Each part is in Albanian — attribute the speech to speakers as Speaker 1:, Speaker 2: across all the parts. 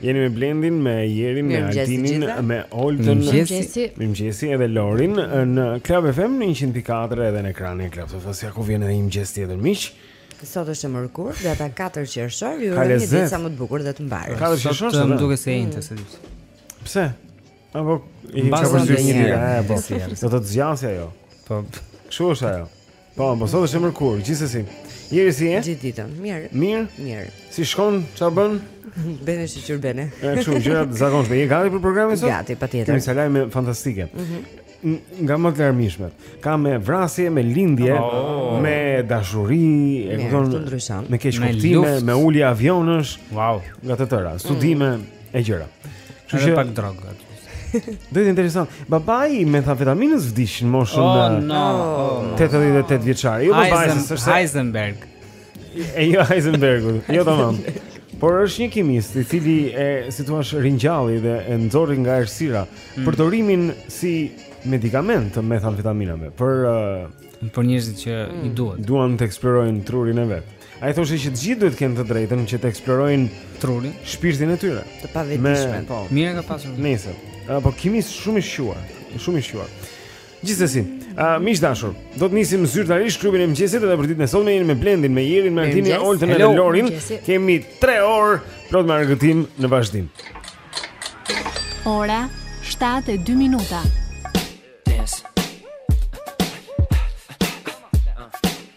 Speaker 1: Jeni me Blendin, me Jerin, me Altinin, me Oltën,
Speaker 2: me
Speaker 1: DJ-n, me DJ-n edhe Lorin në Club FM në 104 edhe në ekranin e Club të Fosja ku vjen edhe një Gjesi tjetër miq.
Speaker 3: Sot është e mërkur, data 4 qershor, ju uroj një ditë sa më të bukur dhe të mbarë.
Speaker 1: Katër qershor
Speaker 2: sot, më duket se e enjte si ditë.
Speaker 1: Pse? Apo i ka
Speaker 3: përsëritur
Speaker 1: një ditë,
Speaker 2: apo.
Speaker 1: Do të zgjasë ajo.
Speaker 2: Po.
Speaker 1: Kështu është ajo. Po, po sot është e mërkurë, gjithsesi. Jeri si je?
Speaker 3: Gjithë ditën. Mirë.
Speaker 1: Mirë.
Speaker 3: Mirë.
Speaker 1: Si shkon? Çfarë bën?
Speaker 3: Bëj ç'bëj,
Speaker 1: bëj. Kështu gjëra të zakonshme. Je gati për programin sot?
Speaker 3: Gati, patjetër.
Speaker 1: Kemi sa lajme fantastike. Mm -hmm. Nga më të larmishmet. Ka me vrasje, me lindje, oh. me dashuri, e kupton? Me keqkuptime,
Speaker 2: me,
Speaker 1: me ulje avionësh.
Speaker 2: Wow,
Speaker 1: nga të tëra. Studime. Mm. E gjëra. Kështu që
Speaker 2: pak drogë aty.
Speaker 1: Do jetë interesant. Babai i metamfetaminës vdiq në moshën
Speaker 2: oh, no.
Speaker 1: 88 vjeçare. Jo babai, është
Speaker 2: Heisenberg.
Speaker 1: E jo Heisenbergu, jo tamam. Por është një kimist i cili e si thua ringjalli dhe e nxori nga errësira mm. përdorimin si medikament të metamfetaminave për uh,
Speaker 2: për njerëzit që mm. i duan.
Speaker 1: Duan të eksplorojnë trurin e vet. Ai thoshte që të gjithë duhet të kenë të drejtën që të eksplorojnë
Speaker 2: trurin,
Speaker 1: shpirtin e tyre.
Speaker 3: Të pavetëdijshëm.
Speaker 1: Po.
Speaker 2: Mirë ka pasur.
Speaker 1: Nice. Ah, po kimist shumë i shquar, shumë i shquar. Gjithsesi, uh, miq të dashur, do të nisim zyrtarisht klubin e mëngjesit edhe për ditën e sotme jemi me Blendin, me Jerin, me Altinin, Oltën dhe Lorin. Kemi 3 orë plot me argëtim në vazhdim.
Speaker 4: Ora 7:02 minuta.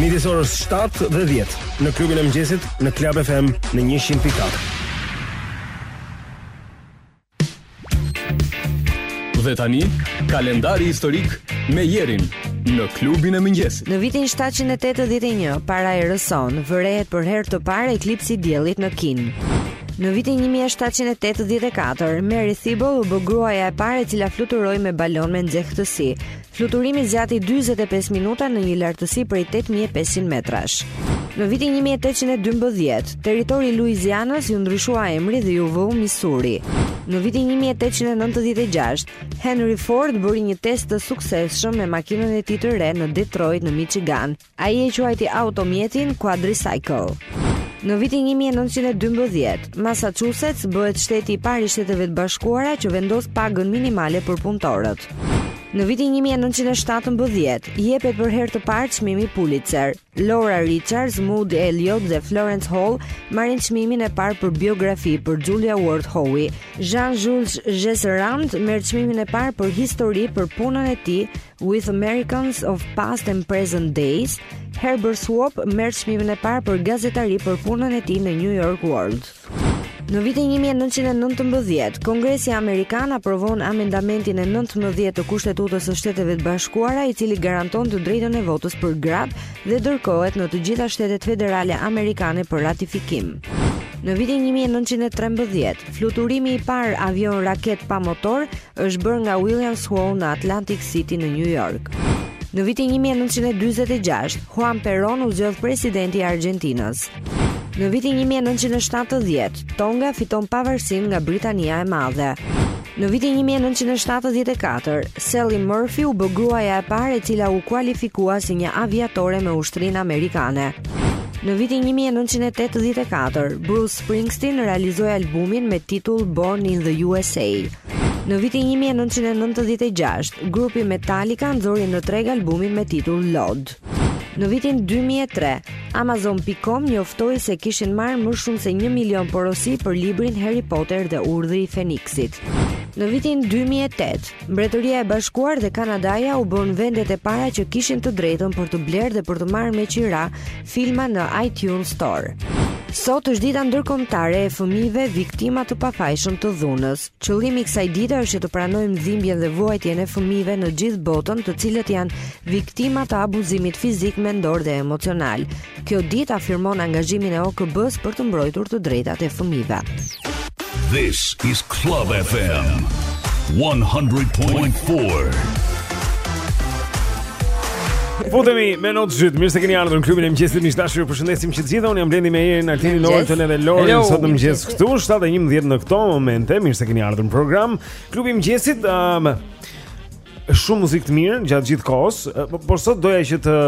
Speaker 5: Midis orës 7 dhe 10 në klubin e mëngjesit në Club FM në 100.4.
Speaker 6: Dhe tani, kalendari historik me Jerin në klubin e mëngjesit.
Speaker 3: Në vitin 781, para erës sonë, vërehet për herë të parë eklipsi i diellit në Kinë. Në vitin 1784, Marie Thible u bë gruaja e parë e cila fluturoi me balonë me nxehtësi. Fluturimi zgjati dyzet e pesë minuta në një lartësi prej tetë mijë e pesëqind metrash. Në vitin 1812, territorit të Luizianës iu ndryshua emri dhe iu vu Missouri. Në vitin 1896, Henry Ford bëri një test të suksesshëm me makinën e tij të re në Detroit në Michigan. Ai e quajti automjetin quadricycle. Në vitin një mijë e nëntëqind e dymbëdhjetë, Massachusetts bëhet shteti i parë i Shteteve të Bashkuara që vendos pagën minimale për punëtorët. Në vitin 1917, jepet për herë të parë çmimi Pulitzer. Laura Richards, Maud Elliott dhe Florence Hall marrin çmimin e parë për biografi për Julia Ward Howe. Jean Jules Jusserand merr çmimin e parë për histori për punën e tij With Americans of Past and Present Days, Herbert Swope merr çmimin e parë për gazetari për punën e tij në New York World. Në vitin 1919, Kongresi Amerikan aprovon amendamentin e 19 të Kushtetutës së Shteteve të Bashkuara, i cili garanton të drejtën e votës për gratë dhe dërgohet në të gjitha shtetet federale amerikane për ratifikim. Në vitin 1913, fluturimi i parë avion raketë pa motor Është bërë nga William Swan në Atlantic City në New York. Në vitin 1946, Juan Perón u zgjodh presidenti i Argjentinës. Në vitin 1970, Tonga fiton pavarësinë nga Britania e Madhe. Në vitin 1974, Sally Murphy u bë gruaja e parë e cila u kualifikua si një aviatore me ushtrinë amerikane. Në vitin 1984, Bruce Springsteen realizoi albumin me titull Born in the USA. Në vitin 1996, grupi Metallica nxori në treg albumin me titull Load. Në vitin 2003, Amazon.com njoftoi se kishin marrë më shumë se 1 milion porosi për librin Harry Potter dhe Urdhri i Feniksit. Në vitin 2008, Mbretëria e Bashkuar dhe Kanadaja u bënë vendet e para që kishin të drejtën për të blerë dhe për të marrë me qira filma në iTunes Store. Sot është dita ndërkombëtare e fëmijëve viktima të pafajshëm të dhunës. Qëllimi i kësaj dite është që të pranojmë dhimbjen dhe vuajtjen e fëmijëve në gjithë botën, të cilët janë viktima të abuzimit fizik, mendor dhe emocional. Kjo ditë afirmon angazhimin e OKB-së për të mbrojtur të drejtat e fëmijëve.
Speaker 7: This is Club FM 100.4.
Speaker 1: Futemi me not zhyt, mirë se keni ardhur në klubin e mëngjesit. Miq të dashur, ju përshëndesim të gjithë unë jam Blendi me Erin, Altinin, Lortën edhe Lori sot në mëngjes këtu 7:11 në këto momente. Mirë se keni ardhur në program. Klubi i mëngjesit, um, shumë muzikë të mirë gjatë gjithë kohës, po, por sot doja që të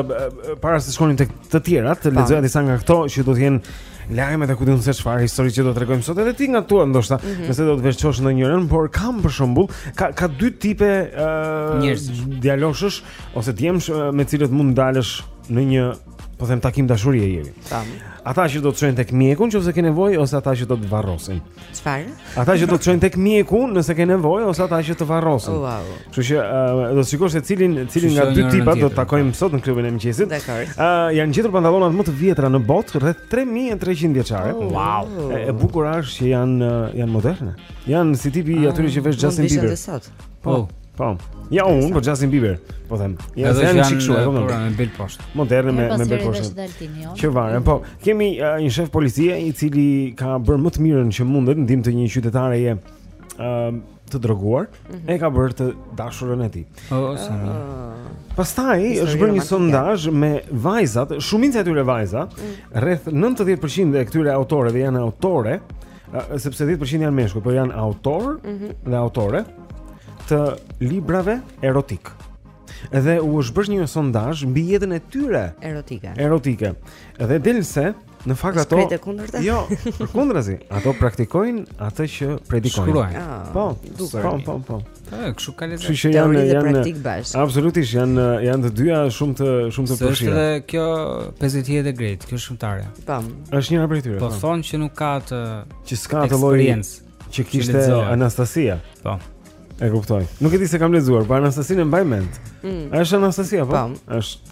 Speaker 1: para se të shkonim tek të tjerat, të lexoja disa nga këto që do të jenë lajme dhe ku di unë se çfarë histori që do të tregojmë sot edhe ti nga tuat ndoshta,
Speaker 8: mm -hmm.
Speaker 1: nëse do të veçosh ndonjërin, por kam për shembull, ka ka dy tipe uh,
Speaker 8: njerëzish,
Speaker 1: djaloshësh ose djemsh uh, me cilët mund dalësh në një Po them takim dashurie Eri.
Speaker 2: Tamam.
Speaker 1: Ata që do të çojnë tek mjeku nëse ke nevojë ose ata që do të varrosin.
Speaker 2: Çfarë?
Speaker 1: Ata që do të çojnë tek mjeku nëse ke nevojë ose ata që të varrosin.
Speaker 2: Wow.
Speaker 1: Kështu që uh, do të shikosh se cilin cilin nga dy tipat do të takojmë sot në klubin e mëngjesit.
Speaker 2: Dakor.
Speaker 1: Ë uh, janë gjetur pantallonat më të vjetra në botë, rreth 3300 vjeçare.
Speaker 2: Oh.
Speaker 1: Wow. E, e bukur është që janë janë moderne. Janë si tipi
Speaker 2: ah,
Speaker 1: atyre që vesh Justin Bieber.
Speaker 2: Po. Oh.
Speaker 1: Po. Ja un, po Justin Bieber, po them. Ja
Speaker 2: zën
Speaker 1: çik kështu, apo
Speaker 2: më bën bil poshtë.
Speaker 1: Moderne me me
Speaker 9: bil
Speaker 1: poshtë.
Speaker 9: Jo?
Speaker 1: Që varet. Po, kemi uh, një shef policie i cili ka bërë më të mirën që mundet në ndihmë të një qytetareje uh, të droguar,
Speaker 3: mm -hmm.
Speaker 1: e ka bërë të dashurën e tij.
Speaker 2: Oh, sa mirë.
Speaker 1: Ah.
Speaker 3: Pastaj
Speaker 1: është bërë një sondazh me vajzat, shumica e tyre vajza, mm. rreth 90% e këtyre autorëve janë autore, Sepse 10% janë meshkuj, por janë autorë
Speaker 3: mm -hmm.
Speaker 1: dhe autore të librave erotikë. Dhe u është bërë një sondazh mbi jetën e tyre
Speaker 3: erotike.
Speaker 1: Erotike. Dhe del se në fakt ato Jo, përkundrazi, ato praktikojnë atë që predikojnë.
Speaker 2: Shkruajnë.
Speaker 3: Ah,
Speaker 1: po, po, po, po.
Speaker 2: Ëh, kshu ka lezet.
Speaker 1: Kështu që janë janë absolutisht janë janë të dyja shumë të shumë të
Speaker 2: përfshira. Është edhe kjo 50 hijet e Greit, kjo shkrimtare.
Speaker 3: Tam.
Speaker 1: Është njëra prej tyre.
Speaker 2: Po,
Speaker 1: po.
Speaker 2: thonë që nuk ka të
Speaker 1: që s'ka të lloj që kishte Anastasia.
Speaker 2: Po.
Speaker 1: E kuptoj. Nuk e di s'e kam lexuar, por Anastasian e mbaj mend.
Speaker 3: Mm.
Speaker 1: Është Anastasia,
Speaker 3: apo?
Speaker 1: Është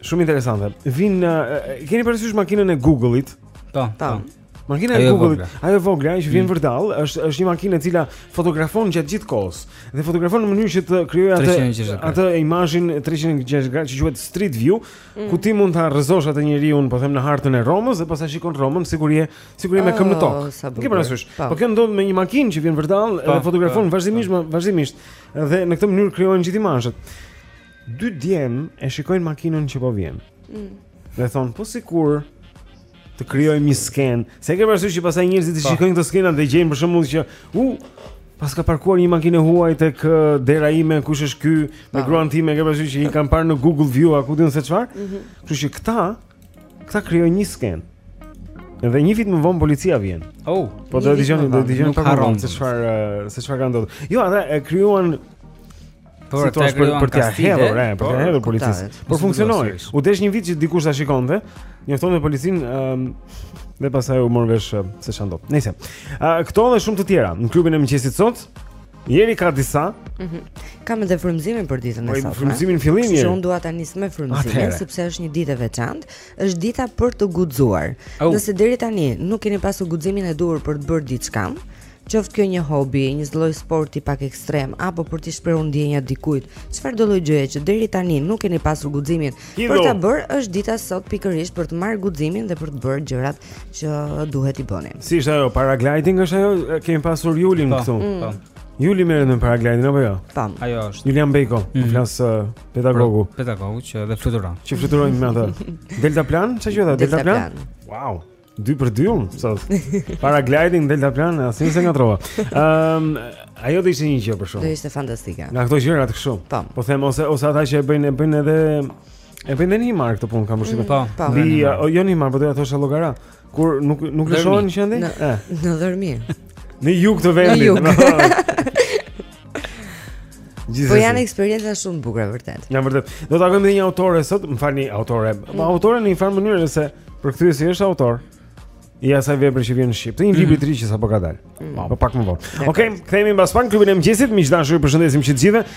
Speaker 1: Shumë interesante. Vin uh, keni parasysh makinën e Google-it?
Speaker 2: Po. Ta. Po.
Speaker 1: Makina e
Speaker 2: Google,
Speaker 1: ajo e vogla që vjen
Speaker 2: mm.
Speaker 1: vërdallë, është është një makinë e cila fotografon gjatë gjithë kohës dhe fotografon në mënyrë që të krijojë atë atë imazhin 360 gradë që quhet Street View,
Speaker 3: mm.
Speaker 1: ku ti mund ta rrëzosh atë njeriu, po them në hartën e Romës dhe pastaj shikon Romën sikur je sikur je me këmbë në tokë.
Speaker 3: Oh,
Speaker 1: Ke parasysh?
Speaker 3: Po.
Speaker 1: po kjo ndodh me një makinë që vjen
Speaker 2: vërdallë
Speaker 1: dhe po, fotografon
Speaker 2: po,
Speaker 1: vazhdimisht vazhdimisht dhe në këtë mënyrë krijojnë gjithë imazhet. Dy djem e shikojnë makinën që po vjen.
Speaker 3: Mm.
Speaker 1: Dhe thonë, po sikur të krijojmë një skenë. Se ke parasysh që pastaj njerëzit i
Speaker 2: po.
Speaker 1: shikojnë këto skena dhe gjejnë për shembull që u pas ka parkuar një makinë e huaj tek dera ime, kush është ky? Me
Speaker 3: po.
Speaker 1: gruan time ke parasysh që i kanë parë në Google View a ku di unë se çfarë?
Speaker 3: Mm -hmm.
Speaker 1: Kështu që këta këta krijojnë një skenë. Dhe një vit më vonë policia vjen.
Speaker 2: Oh,
Speaker 1: po do
Speaker 3: të
Speaker 1: dëgjoni, do
Speaker 3: të
Speaker 1: dëgjoni pak më vonë se çfarë se çfarë ka ndodhur. Jo, ata e krijuan
Speaker 2: Po
Speaker 1: si thua për për
Speaker 2: të
Speaker 1: hedhur, për
Speaker 2: të
Speaker 1: po, hedhur policisë.
Speaker 2: Po
Speaker 1: funksionoi. U desh një vit që dikush ta shikonte, njoftonte policinë, ëm dhe pastaj u mor vesh se ça ndodhi. Nice. Ë këto dhe shumë të tjera në klubin e mëngjesit sot. Dieri ka disa.
Speaker 3: Mhm. Kam edhe frymëzimin për ditën e
Speaker 1: po,
Speaker 3: sotme.
Speaker 1: Frymëzimin
Speaker 3: në fillim
Speaker 1: Dieri.
Speaker 3: Unë dua ta nis me frymëzimin sepse është një ditë e veçantë, është dita për të guxuar. Nëse deri tani nuk keni pasur guximin e duhur për të bërë diçka, Qoftë kjo një hobi, një lloj sporti pak ekstrem apo për të shprehur ndjenjat dikujt, çfarëdo lloj gjëje që deri tani nuk keni pasur guximin për ta bërë, është dita sot pikërisht për të marrë guximin dhe për të bërë gjërat që duhet t'i bëni.
Speaker 1: Si është ajo paragliding është ajo kemi pasur Julin
Speaker 2: po,
Speaker 1: këtu. Mm.
Speaker 2: Po.
Speaker 1: Juli merret me paragliding apo jo?
Speaker 3: Tam.
Speaker 2: Ajo është.
Speaker 1: Julian Bejko, mm
Speaker 2: -hmm.
Speaker 1: flas uh, pedagogu.
Speaker 2: Pra, pedagogu që edhe fluturon.
Speaker 1: Që fluturon me atë. Delta plan, çfarë quhet? Delta,
Speaker 3: Delta
Speaker 1: plan. plan. Wow. Dy për dy unë, sot. Para gliding, delta plan, asin se nga trova. Um, ajo do ishte një gjë për
Speaker 3: shembull.
Speaker 1: Do
Speaker 3: ishte fantastike.
Speaker 1: Nga këto gjërat kështu.
Speaker 3: Po.
Speaker 1: Po them, ose, ose ata që e bëjnë, e bëjnë edhe... E bëjnë dhe në Himarë këtë punë, kam përshtypjen.
Speaker 2: Mm,
Speaker 3: po,
Speaker 2: po.
Speaker 1: Bi, jo në Himarë, po do thosha Llogara. Kur nuk, nuk lëshohen në qëndi?
Speaker 3: Në,
Speaker 1: eh.
Speaker 3: në Dhërmi.
Speaker 1: Në jug të vendit.
Speaker 3: Në jug.
Speaker 1: Gjithsesi.
Speaker 3: Po janë eksperienca shumë të bukura vërtet.
Speaker 1: Janë vërtet. Do të takojmë një autore sot, më falni, autore. Po mm. autore në një farë mënyre se përkthyesi është autor. I asaj vepre që vjen në shqip. Të një libri të ri që sapo ka dalë. Mm. Po pak më vonë. Okej, kthehemi mbas pak në klubin e mëngjesit, miq të dashur, ju përshëndesim që të gjithëve.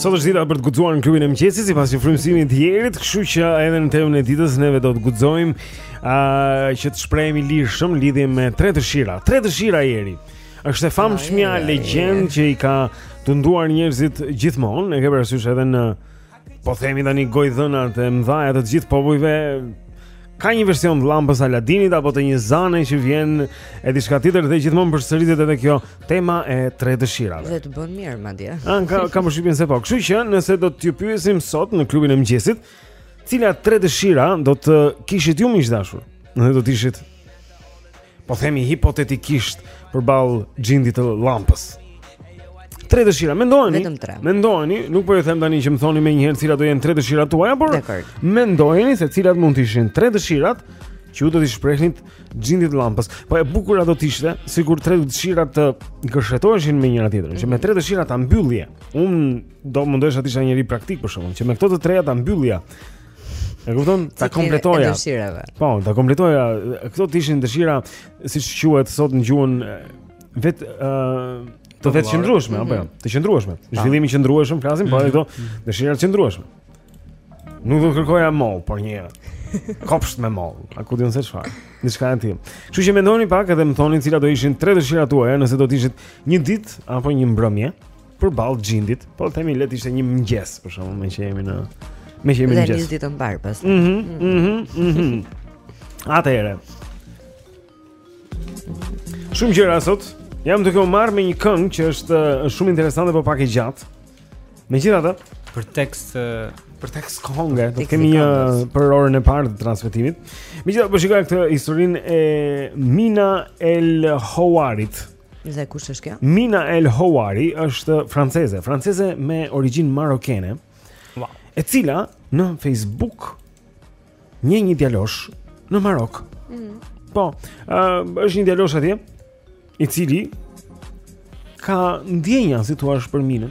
Speaker 1: Sot është dita për të guxuar në klubin e mëngjesit, sipas një frymëzimi të Jerit, kështu që edhe në temën e ditës neve do të guxojmë ë uh, që të shprehemi lirshëm lidhje me tre dëshira. Tre dëshira Jeri. Është e famshmja legjendë që i ka tunduar njerëzit gjithmonë, e ke parasysh edhe në Po themi tani gojëdhënat e mëdha të të gjithë popujve ka një version të llampës së Aladinit apo të një zane që vjen e diçka tjetër dhe gjithmonë përsëritet edhe kjo tema e tre dëshirave.
Speaker 3: Dhe të bën mirë madje.
Speaker 1: Ëh, ka kam përshtypjen se po. Kështu që nëse do t'ju pyesim sot në klubin e mëngjesit, cilat tre dëshira do të kishit ju miq të dashur? Nëse do të ishit Po themi hipotetikisht përballë xhindit të llampës. Tre dëshira, mendojeni?
Speaker 3: Vetëm tre.
Speaker 1: Mendojeni, nuk po ju them tani që më thoni menjëherë cilat do jenë tre dëshirat tuaja, por mendojeni se cilat mund të ishin tre dëshirat që ju do t'i shprehnit xhindit të llampës. Po e bukura do të ishte sikur tre dëshira të gërshetoheshin me njëra tjetrën, që me tre dëshira ta mbyllje. Unë do mundohesha të isha njeri praktik për shembull që me këto të treja ta mbyllja E kupton? Ta kompletoja. Po, ta kompletoja. Këto të ishin dëshira, siç quhet sot në gjuhën vet ë uh, të vetëqëndrueshme, apo jo? Mhm. Të qëndrueshme. Zhvillimi i qëndrueshëm, flasim mm -hmm. për këto mhm. dëshira të qëndrueshme. Nuk do të kërkoja mollë, por një kopsht me mollë. A ku di unë se çfarë? Diçka e tillë. Kështu që mendoni pak edhe më thoni cilat do ishin tre dëshirat tuaja nëse do të ishit një ditë apo një mbrëmje. përballë xhindit, po themi le të ishte një mëngjes për shembull meqë jemi në meqë jemi në mëngjes.
Speaker 3: Dhe ditë të mbarë pas.
Speaker 1: Mhm, mhm, mhm. Atëherë. Shumë gjëra sot. Jam duke u marrë me një këngë që është shumë interesante por pak e gjatë. Megjithatë,
Speaker 2: për tekst
Speaker 1: për tekst kënge, do të kemi një për orën e parë të transmetimit. Megjithatë, po shikoj këtë historinë e Mina El Houarit.
Speaker 3: Dhe kush është kjo?
Speaker 1: Mina El Houari është franceze, franceze me origjinë marokene.
Speaker 2: Wow.
Speaker 1: E cila në Facebook njeh një djalosh në Marok. Mm -hmm. Po, uh, është një djalosh atje i cili ka ndjenja si të thuash për Minën.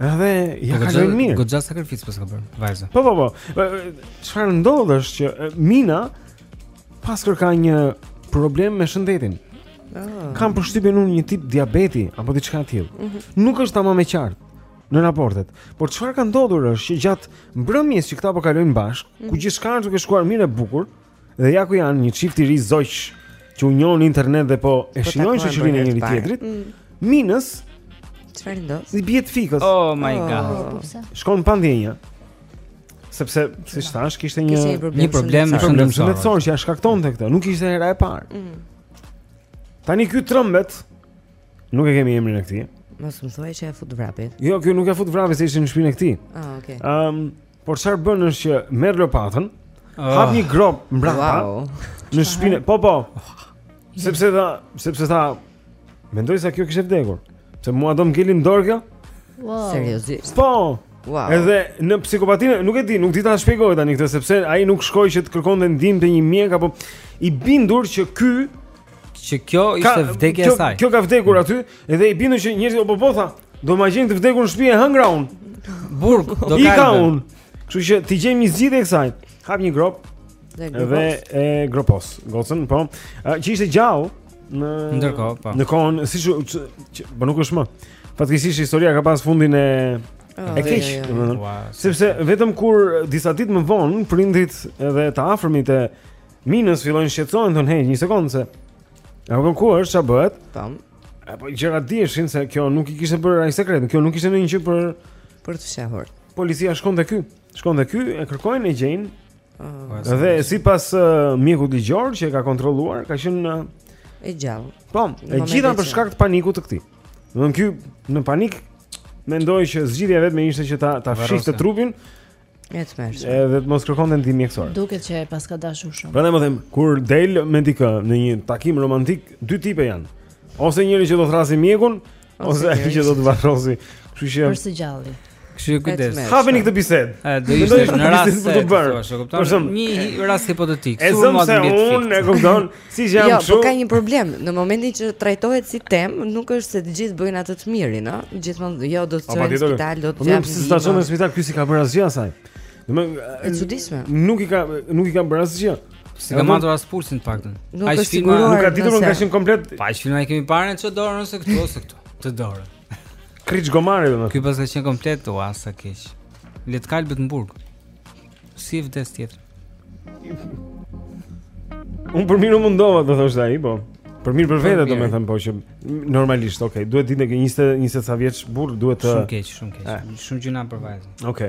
Speaker 1: Edhe ja kalojnë mirë.
Speaker 2: Goxha sakrificë paska bërë vajza.
Speaker 1: Po po po. Çfarë ndodh është që Mina paskërka një problem me shëndetin.
Speaker 3: Ah.
Speaker 1: Kam përshtypjen unë një tip diabeti apo diçka e tillë.
Speaker 3: Mm -hmm.
Speaker 1: Nuk është tamam e qartë në raportet. Por çfarë ka ndodhur është që gjatë mbrëmjes që këta po kalojnë bashkë, mm
Speaker 3: -hmm.
Speaker 1: ku gjithçka është duke shkuar mirë e bukur, mm Dhe ja ku janë një çift i ri zogj që u njohën në internet dhe po e
Speaker 3: po shijojnë
Speaker 1: shoqërinë e njëri tjetrit.
Speaker 3: Mm.
Speaker 1: Minës
Speaker 3: çfarë ndodh?
Speaker 1: I bie të fikët.
Speaker 2: Oh my oh. god.
Speaker 3: Po, po,
Speaker 1: Shkon pa ndjenja. Sepse siç thash kishte një
Speaker 3: një problem me
Speaker 1: shëndetin
Speaker 2: e
Speaker 1: saj. Shëndeti ja shkaktonte këtë, nuk ishte hera e parë.
Speaker 3: Mm.
Speaker 1: Tani ky trëmbet. Nuk e kemi emrin e këtij.
Speaker 3: Mos më thuaj që e fut vrapit.
Speaker 1: Jo, ky nuk e fut vrapit, se ishin në shpinë e këtij.
Speaker 3: Ah, okay.
Speaker 1: Ehm, um, Por çfarë bën është që merr lopatën,
Speaker 2: oh.
Speaker 1: hap një gropë mbrapa.
Speaker 3: Wow.
Speaker 1: Në shpinë, po po. Sepse tha, sepse tha, mendoj se kjo kishte vdekur. Se mua do ngeli n'dorë kjo?
Speaker 9: Wow.
Speaker 3: Seriozisht.
Speaker 1: Po.
Speaker 3: Wow.
Speaker 1: Edhe në psikopatinë, nuk e di, nuk di ta shpjegoj tani këtë sepse ai nuk shkoi që të kërkonte ndihmë te një mjek apo i bindur që ky
Speaker 2: që kjo ishte vdekja e saj.
Speaker 1: Kjo ka vdekur aty, edhe i bindur që njerëzit apo po tha, Do ma gjejnë të vdekur në shtëpi e hëngra un.
Speaker 2: Burg, do
Speaker 1: ka.
Speaker 2: Ika
Speaker 1: un. Kështu që t'i gjejmë një zgjidhje kësaj. Hap një gropë.
Speaker 3: Dhe gropos.
Speaker 1: Dhe e gropos. Gocën, po. Që ishte gjallë në
Speaker 2: ndërkohë, po.
Speaker 1: Në kohën, siç që po nuk është më. Fatkeqësisht historia ka pas fundin e
Speaker 3: ah,
Speaker 1: e keq, domethënë. Sepse vetëm kur disa ditë më vonë prindit dhe të afërmit e Minës fillojnë shqetësohen, thonë, "Hey, një sekondë se." Apo ku është, ç'a bëhet?
Speaker 3: Tam.
Speaker 1: E po gjërat diheshin se kjo nuk i kishte bërë aq sekret, kjo nuk ishte ndonjë gjë për
Speaker 3: për të fshehur.
Speaker 1: Policia shkon te ky, shkon te ky, e kërkojnë e gjejnë.
Speaker 3: Uh,
Speaker 1: dhe sipas uh, mjekut ligjor që e ka kontrolluar, ka qenë uh,
Speaker 3: e gjallë.
Speaker 1: Po, e gjitha për shkak të panikut të këtij. Domthon ky në panik mendoi që zgjidhja e vetme ishte që ta ta fshihte trupin
Speaker 3: E tmerrshme.
Speaker 1: Edhe të mos kërkonte ndihmë mjekësore.
Speaker 9: Duket që e paska dashur shumë.
Speaker 1: Prandaj më them, kur del me dikë në një takim romantik, dy tipe janë. Ose njëri që do thërrasi mjekun, ose ai që do të varrosi. Kështu që
Speaker 9: Për së gjalli.
Speaker 2: Kështu që kujdes.
Speaker 1: Hapeni këtë bisedë.
Speaker 2: A do ishte në rast
Speaker 1: për të bërë. Për shemb,
Speaker 2: një rast hipotetik.
Speaker 1: E zëm se unë e kupton. Si jam
Speaker 3: jo,
Speaker 1: kështu?
Speaker 3: Jo, po ka një problem. Në momentin që trajtohet si temë, nuk është se të gjithë bëjnë atë të mirin, ë? Gjithmonë jo do të çojë në spital, do të
Speaker 1: japë.
Speaker 3: Po
Speaker 1: pse s'ta çon në spital ky s'i ka bërë asgjë asaj? Domethënë
Speaker 3: e çuditshme.
Speaker 1: Nuk i ka nuk i ka bërë asgjë.
Speaker 2: S'i ka matur as pulsin të paktën.
Speaker 3: Ai
Speaker 2: filma
Speaker 1: nuk ka ditur
Speaker 3: nga
Speaker 1: shihet komplet.
Speaker 2: Pa ai filma e kemi parë në çdo dorë ose këtu ose këtu. Të dorë.
Speaker 1: Kriç gomari domethënë.
Speaker 2: Ky paska qenë komplet u as sa keq. Le të kalbet në burg. Si vdes tjetri?
Speaker 1: Unë për mirë mundova të thosh ai, po. Për mirë për vete
Speaker 2: do
Speaker 1: më thën po që normalisht, ok, duhet ditur që 20 20 sa vjeç burrë duhet të
Speaker 2: Shumë keq, shumë keq.
Speaker 1: Eh.
Speaker 2: Shumë gjëna për vajzën.
Speaker 1: Ok.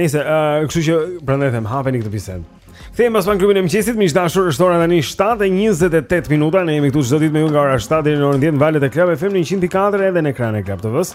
Speaker 1: Nëse, ë, uh, kështu që prandaj them, hapeni këtë bisedë. Kthehemi pas pak në klubin e mëngjesit, miq të dashur, është ora tani 7:28 minuta, ne jemi këtu çdo ditë me ju nga ora 7 deri në orën 10 në valët e Club FM 100.4 edhe në ekranin e Club TV-s.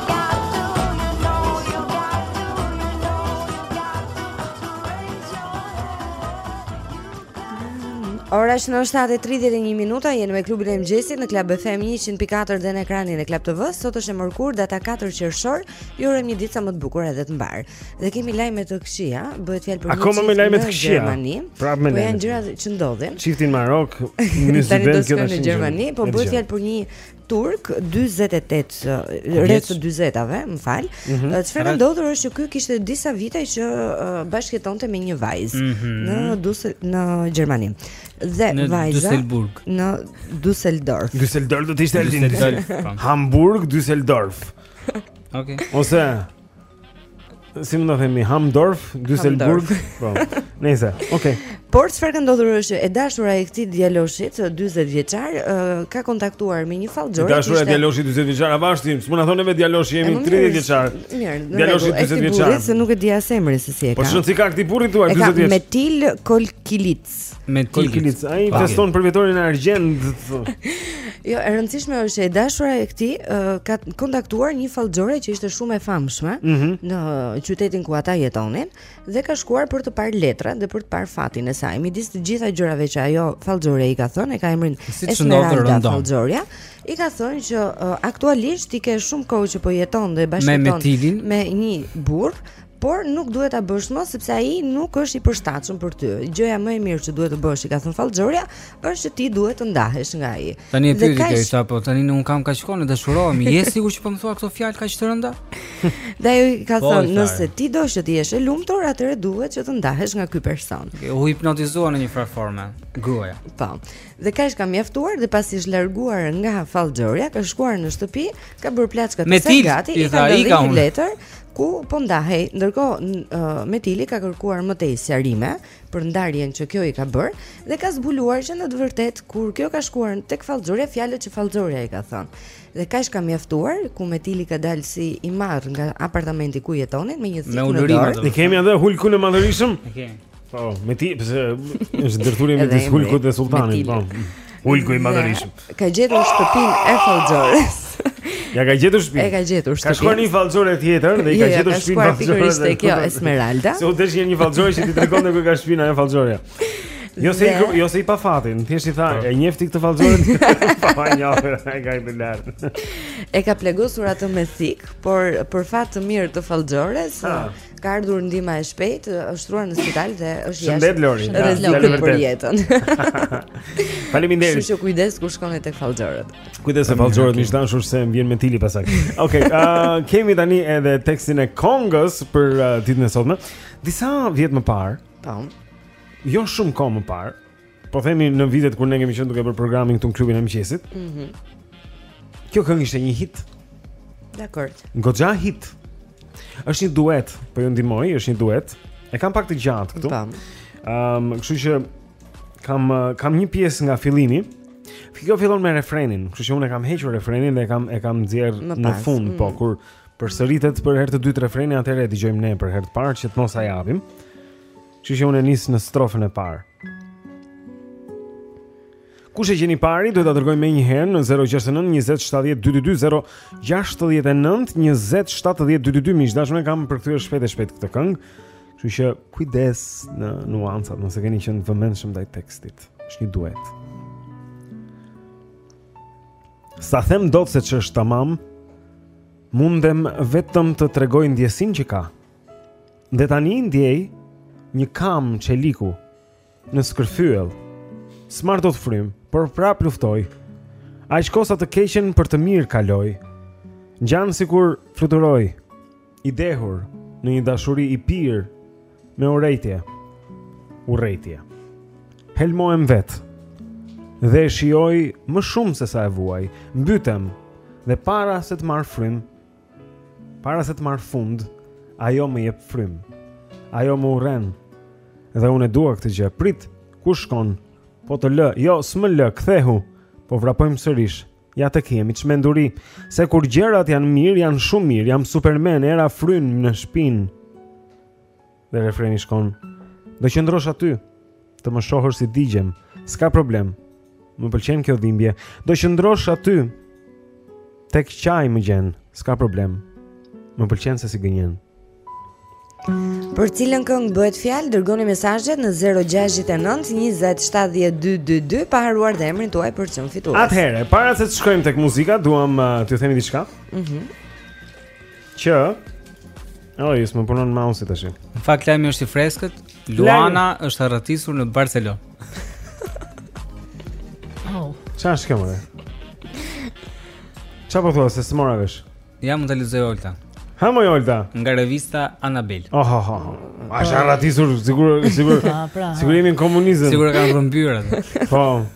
Speaker 3: Bashkë në 7:31 minuta, jemi me klubin e mëngjesit në Club FM 100.4 dhe në ekranin e Club TV. Sot është e mërkurë, data 4 qershor. Ju urojmë një ditë sa më të bukur edhe të mbarë. Dhe kemi lajme të këqija, bëhet fjalë për
Speaker 1: Akoma me lajme të këqija. Prapë me lajme.
Speaker 3: Po
Speaker 1: janë
Speaker 3: gjëra që ndodhin.
Speaker 1: Çifti
Speaker 3: në Marok,
Speaker 1: në
Speaker 3: Zibel që në Gjermani, po bëhet fjalë për një turk 48 rreth të 40-tave, më fal.
Speaker 1: Mm
Speaker 3: -hmm. Çfarë
Speaker 1: ka
Speaker 3: ndodhur është që ky kishte disa vite që bashkëjetonte me një vajzë
Speaker 2: mm -hmm.
Speaker 3: në Dusel në Gjermani. Dhe vajza
Speaker 2: Düsselburg.
Speaker 3: në Düsseldorf.
Speaker 1: Düsseldorf do të ishte
Speaker 2: Düsseldorf.
Speaker 1: Hamburg, Düsseldorf.
Speaker 2: Okej. Okay.
Speaker 1: Ose si mund ta themi Hamdorf, Düsseldorf. Po. Nëse, okay.
Speaker 3: Por çfarë ka ndodhur është e dashura e këtij djaloshit 40 vjeçar ka kontaktuar me një fallxhore.
Speaker 1: E dashura e djaloshit 40 vjeçar, avash ti, s'mund ta thonë më djaloshi jemi 30 vjeçar.
Speaker 3: Mirë,
Speaker 1: djaloshi 40 vjeçar.
Speaker 3: Po se nuk e di as emrin se si e po ka.
Speaker 1: Po çon si ka këtij burri
Speaker 3: tuaj
Speaker 1: 40 vjeç.
Speaker 3: Ka Metil Kolkilit.
Speaker 2: Me
Speaker 1: Kilic. Ai feston për vjetorin e argjendtë.
Speaker 3: Jo, e rëndësishme është se e dashura e këtij ka kontaktuar një fallxhore që ishte shumë e famshme
Speaker 1: mm -hmm.
Speaker 3: në qytetin ku ata jetonin dhe ka shkuar për të parë letrat dhe për të parë fatin e saj. Midis të gjitha gjërave që ajo fallxhore i ka thënë, e ka emrin Esmeralda fallxhorja. I ka thënë që uh, aktualisht ti ke shumë kohë që po jeton dhe bashkëjeton
Speaker 2: me,
Speaker 3: me, me një burrë, Por nuk duhet ta bësh më sepse ai nuk është i përshtatshëm për ty. Gjëja më e mirë që duhet të bësh, i ka thënë fallxhorja, është që ti duhet të ndahesh nga ai.
Speaker 2: Tani e pyeti
Speaker 3: kaq...
Speaker 2: sa po tani nuk kam kaq kohë, dashurohem. Je e sigurt që po më thua këto fjalë kaq të rënda?
Speaker 3: Dhe ajo i ka
Speaker 2: po,
Speaker 3: thënë, nëse ti do që të jesh e lumtur, atëherë duhet që të ndahesh nga ky person.
Speaker 2: U hipnotizua në një farë forme gruaja.
Speaker 3: Po. Dhe kaq ka mjaftuar dhe pasi është larguar nga fallxhorja, ka shkuar në shtëpi, ka bërë plaçkat e saj gati,
Speaker 2: i
Speaker 3: ka
Speaker 2: lënë
Speaker 3: një letër ku po ndahej. Ndërkohë uh, Metili ka kërkuar më tej sqarime për ndarjen që kjo i ka bërë dhe ka zbuluar që në të vërtetë kur kjo ka shkuar tek fallxhorja fjalët që fallxhorja i ka thënë. Dhe kaq ka mjaftuar ku Metili ka dalë si i marrë nga apartamenti ku jetonin me një thikë në dorë.
Speaker 1: Ne kemi edhe Hulkun e madhërishëm.
Speaker 2: Ne kemi.
Speaker 1: Po, Metili, pse është ndërtuar me dis
Speaker 3: hulku
Speaker 1: të sultanit, po. Hulku i
Speaker 3: madhërisht. Ka gjetur shtëpinë e Fallxhorës.
Speaker 1: Ia ka gjetur shtëpinë.
Speaker 3: E ka gjetur shtëpinë.
Speaker 1: Ka shkuar një Fallxhorë tjetër dhe i ka
Speaker 3: jo,
Speaker 1: gjetur shtëpinë
Speaker 3: e
Speaker 1: Fallxhorës.
Speaker 3: Ka kjo Esmeralda.
Speaker 1: Se u desh një Fallxhorë që t'i tregonte ku ka shtëpinë ajo Fallxhorja. Jo se i jo se i pa fatin, thjesht i tha po. e njefti këtë fallxhorin. Po po, njoh, ai ka ikur lart.
Speaker 3: E ka plagosur atë me thikë, por për fat të mirë të
Speaker 1: fallxhores,
Speaker 3: Ka ardhur ndihma e shpejtë, është shtruar në spital dhe është jashtë.
Speaker 1: Shëndet Lori.
Speaker 3: Rrezikut për jetën.
Speaker 1: Faleminderit.
Speaker 3: Kështu që kujdes kur shkoni tek fallxhoret.
Speaker 1: Kujdes me fallxhoret, miq të dashur, se vjen Metili pastaj. Okej, ah, kemi tani edhe tekstin e këngës për ah, ditën e sotme. Disa vjet më parë,
Speaker 3: po.
Speaker 1: Jo shumë kohë më parë, Po themi në vitet kur ne kemi qenë duke bërë programin këtu në klubin e mëngjesit.
Speaker 3: Mhm.
Speaker 1: Mm kjo këngë ishte një hit.
Speaker 3: Dakord.
Speaker 1: Goxha hit. Është një duet, po ju ndihmoj, është një duet. E kam pak të gjatë këtu. Ëm, um, kështu që kam kam një pjesë nga fillimi. Kjo fillon me refrenin, kështu që unë e kam hequr refrenin dhe e kam e kam
Speaker 3: nxjerrë
Speaker 1: në fund,
Speaker 3: mm.
Speaker 1: po mhm. kur përsëritet për herë të dytë refreni, atëherë e dëgjojmë ne për herë të parë që të mos e japim. Kështu që unë e nis në strofën e parë. Kush e gjen i pari, duhet ta dërgojë menjëherë në 069 20 70 222 069 20 70 222 miq të dashur, e kam përkthyer shpejt e shpejt këtë këngë. Kështu që kujdes në nuancat, nëse keni qenë të vëmendshëm ndaj tekstit. Është një duet. S'e them dot se ç'është tamam, mundem vetëm të tregoj ndjesinë që ka. Dhe tani ndjej një kamë çeliku në skërfyell. S'marr dot frymë, por prapë luftoj. Aq kohë sa të keqen për të mirë kaloj. Ngjan sikur fluturoj i dehur në një dashuri i pirë me urrejtje. Urrejtje. Helmohem vetë. Dhe e shijoj më shumë se sa e vuaj. Mbytem dhe para se të marr frymë, Para se të marr fund, ajo më jep frymë. Ajo më urren. Dhe unë e dua këtë gjë. Prit, ku shkon? Po të lë, jo, s'më lë, kthehu. Po vrapojmë sërish. Ja tek jemi, çmenduri se kur gjërat janë mirë, janë shumë mirë, jam supermen, era fryn në shpinë. Dhe refreni shkon Do qëndrosh aty Të më shohësh si digjem S'ka problem Më pëlqen kjo dhimbje Do qëndrosh aty Tek qaj më gjen S'ka problem Më pëlqen se si gënjen
Speaker 3: Për cilën këngë bëhet fjalë, dërgoni mesazhet në 069 20 70 222 pa harruar dhe emrin tuaj për çmim fitues.
Speaker 1: Atëherë, para se të shkojmë tek muzika, duam uh, t'ju themi diçka.
Speaker 3: Mhm.
Speaker 1: Mm Që Oh, jis më punon mouse-i tash.
Speaker 2: Në fakt lajmi është i freskët. Luana Lajme. është arratisur në Barcelonë.
Speaker 9: oh.
Speaker 1: Çfarë është këmore? Çfarë po thua se s'e mora vesh?
Speaker 2: Ja mund ta lexoj Olta.
Speaker 1: Ha moj Olta.
Speaker 2: Nga revista Anabel.
Speaker 1: Oh, oh, oh. A është arratisur sigur sigur.
Speaker 9: Pra.
Speaker 1: Sikur jemi në komunizëm.
Speaker 2: Sikur e kanë rëmbyer atë.
Speaker 1: Po.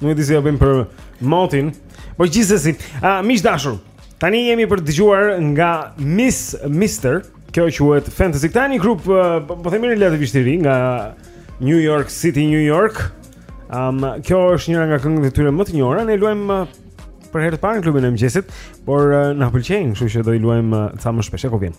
Speaker 9: Nuk
Speaker 2: e
Speaker 1: di si ia bëjmë për motin. Po gjithsesi, a miq dashur, tani jemi për të dëgjuar nga Miss Mister, kjo quhet Fantasy Tani një grup, uh, po po themi relativisht i ri nga New York City, New York. Um, kjo është njëra nga këngët e tyre më të njohura. Ne luajmë uh, për herë të parë në klubin e mëngjesit, por uh, na pëlqejnë, kështu që do i luajmë uh, ca më shpesh. E
Speaker 10: kupton.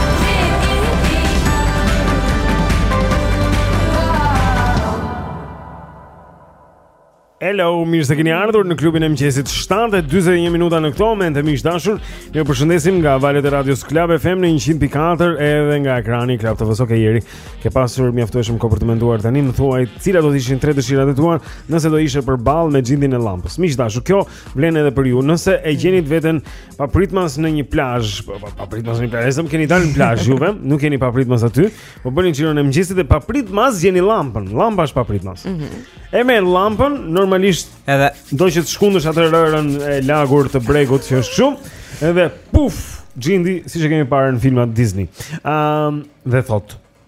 Speaker 1: Hello, mirë se keni ardhur në klubin e mëngjesit 7:41 minuta në këto momente miq dashur. Ju përshëndesim nga valët e radios Club FM në 100.4 edhe nga ekrani Club TV So okej Jeri. Ke pasur mjaftueshëm kohë për të menduar tani më thuaj cilat do të ishin tre dëshirat e tua nëse do ishe përballë me xhindin e llampës. Miq dashur, kjo vlen edhe për ju. Nëse e gjeni veten papritmas në një plazh, po, po, papritmas në një plazh, se keni dalë në plazh juve, nuk jeni papritmas aty, po bëni xhiron e mëngjesit e papritmas gjeni llampën. Llampa është papritmas. Mm -hmm. E merr llampën, normalisht
Speaker 2: edhe
Speaker 1: do që të shkundësh atë rërën e lagur të bregut që është shumë, edhe puf, xhindi, siç e kemi parë në filmat Disney. Ëm
Speaker 3: um, dhe thotë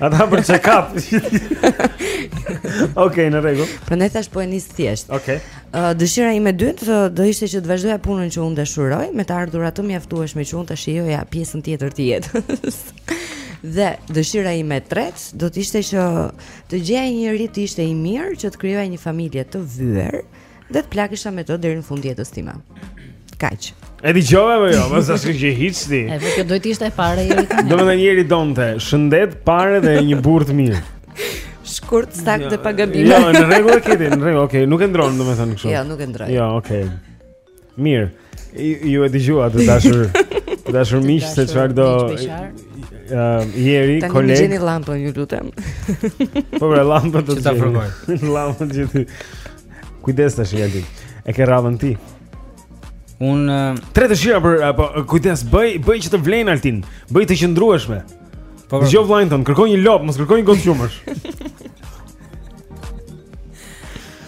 Speaker 1: Ata për check-up. Okej, në rregull.
Speaker 3: Prandaj thashë po e nis thjesht.
Speaker 1: Okej.
Speaker 3: Ë dëshira ime e dytë do ishte që të vazhdoja punën që unë dashuroj me të ardhura të mjaftueshme që unë ta shijoja pjesën tjetër të jetës. Dhe dëshira ime e tretë do të ishte që të gjeja një njeri që të ishte i mirë që të krijoja një familje të vyer Dhe të plakisha me të deri në fund jetës time. Kaq.
Speaker 1: E dëgjove apo jo, mos as ke hiç ti.
Speaker 9: Edhe kjo duhet të ishte e para Jeri tani.
Speaker 1: Domethënë Jeri donte, shëndet, pare dhe një burrë të mirë.
Speaker 3: Shkurt, saktë dhe pa gabime.
Speaker 1: Jo, në rregull e keni, në rregull, okay, nuk e ndron domethënë kështu.
Speaker 3: Jo, nuk e ndron.
Speaker 1: Jo, okay. Mirë, ju e dëgjuat të dashur, të dashur miq se çfarë do uh, Jeri koleg.
Speaker 3: Tani më gjeni llampën, ju lutem.
Speaker 1: po pra llampën
Speaker 2: që ta fërkoj.
Speaker 1: Llampën që ti. Kujdes tash Altin. E ke radhën ti.
Speaker 2: Unë uh,
Speaker 1: tre dëshira për apo kujdes bëj bëj që të vlen Altin. Bëj të qëndrueshme.
Speaker 2: Po
Speaker 1: pra. Jo vllajton, kërkoj një lopë, mos kërkoj një gotë qumësht.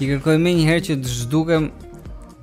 Speaker 2: I kërkoj menjëherë që të zhdukem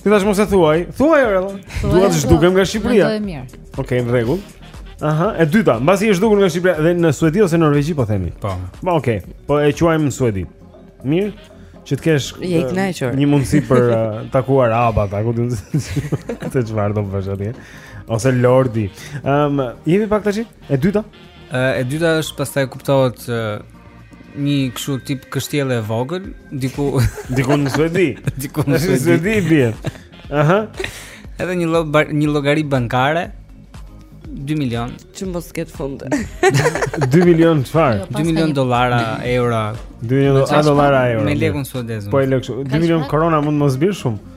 Speaker 1: Ti tash mos e thuaj. Thuaj
Speaker 9: ore.
Speaker 1: Dua të zhdukem nga Shqipëria.
Speaker 9: Është mirë.
Speaker 1: Okej, në rregull. Aha, e dyta, mbasi është zhdukur nga Shqipëria dhe në Suedi ose Norvegji po themi.
Speaker 2: Po.
Speaker 1: Po okej. Po e quajmë në Suedi. Mirë. Që të kesh një mundësi për uh, takuar abat, a ku të nëzë Se që vardo për shëtë Ose lordi um, Jemi pak të qi? E dyta?
Speaker 2: Uh, e dyta është pastaj kuptohet uh, një kështu tip kështjellë e vogël diku
Speaker 1: diku në Suedi.
Speaker 2: diku në Suedi
Speaker 1: bie. Aha.
Speaker 2: Edhe një llog një llogari bankare 2 milion
Speaker 3: që mos ketë fund.
Speaker 1: 2 milion çfarë?
Speaker 2: 2 milion dollara, euro.
Speaker 1: 2 milion dollara, euro.
Speaker 2: Me lekun suedez.
Speaker 1: Po e lek 2 milion korona mund mos bijë shumë.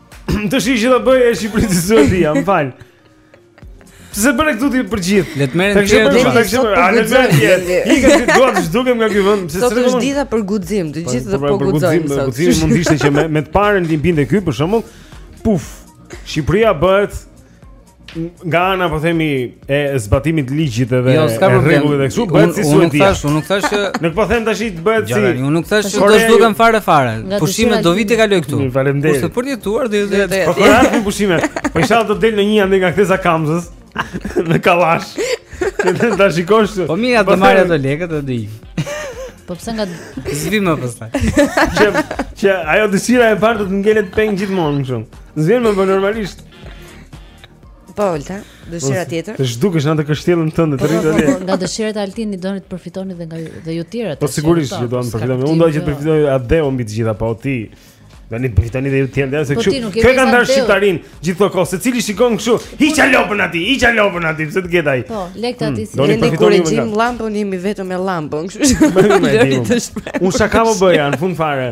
Speaker 1: Të shi që ta bëje Shqipërinë Suedi, më fal Pse s'e bëre këtu ti për të gjithë
Speaker 2: Le të merren
Speaker 1: të
Speaker 2: tjerë të
Speaker 1: bërë Sot për guxim I ka si dua të zhdukem nga ky vend
Speaker 3: Sot është dita për guxim Të po, gjithë po,
Speaker 1: dhe
Speaker 3: po,
Speaker 1: për guxim
Speaker 3: Për
Speaker 1: guxim mund ishte që me të parën t'i binte dhe ky për shembull Puf Shqipëria bëhet nga ana po themi e zbatimit të ligjit edhe
Speaker 2: jo,
Speaker 1: e
Speaker 2: rregullit
Speaker 1: e kështu bëhet si
Speaker 2: Suedia. Unë thash, unë thash që
Speaker 1: nuk po them tash të bëhet si.
Speaker 2: Unë nuk thash që do
Speaker 1: të
Speaker 2: zhdukem fare fare. Pushimet do
Speaker 9: vij
Speaker 2: t'i kaloj këtu.
Speaker 1: Faleminderit.
Speaker 2: Kurse për jetuar do
Speaker 3: të
Speaker 2: jetë.
Speaker 1: Po kur atë me pushimet. Po inshallah do del në një anë nga kthesa e Kamzës. Në kallash. Ti do ta shikosh.
Speaker 2: Po mirë do marr ato lekët dhe do ik.
Speaker 9: Po pse nga
Speaker 2: s'vij më pastaj.
Speaker 1: Që që ajo dëshira e parë do të ngelet peng gjithmonë kështu. S'vij më po normalisht.
Speaker 3: Po, Olta, dëshira tjetër.
Speaker 1: Të zhdukesh në atë kështjellën tënde të
Speaker 9: rrish
Speaker 1: atje.
Speaker 9: Nga dëshirat e Altinit doni të përfitoni dhe nga dhe ju të tjerët.
Speaker 1: Po sigurisht që duam të përfitojmë. Unë doja që të përfitoj atdheu mbi të gjitha, po ti. Tani po tani dhe ju të tjerë, se kështu.
Speaker 9: E
Speaker 1: kanë
Speaker 9: dhënë
Speaker 1: shqiptarin gjithë këto kohë, secili shikon kështu. Hiqja lopën aty, hiqja lopën atij, pse të ketë ai?
Speaker 9: Po, lek ta ti.
Speaker 1: Ne
Speaker 3: ne kur e gjejmë llampën, jemi vetëm me llampën, kështu.
Speaker 1: Unë shaka po bëja në fund fare.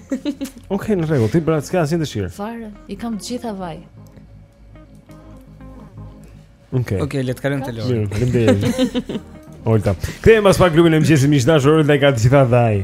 Speaker 10: Ok, në rregull, ti pra s'ka asnjë dëshirë.
Speaker 9: Fare, i kam të gjitha vaj.
Speaker 10: Ok.
Speaker 2: Ok, le të kalojmë te Lori.
Speaker 10: Mirë, faleminderit. Olta. Kthehemi pas pak në klubin e mëngjesit miq të dashur, Olta i ka të gjitha vaj.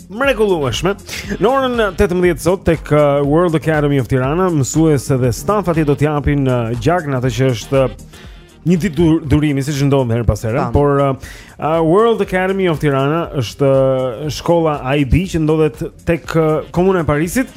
Speaker 10: mrekullueshme. Në orën 18 sot tek uh, World Academy of Tirana, mësuesit dhe stafi aty do të japin uh, gjak në atë që është uh, një ditë dhur, dhurimi siç ndodh herë pas here, por uh, uh, World Academy of Tirana është uh, shkolla IB që ndodhet tek uh, komuna e Parisit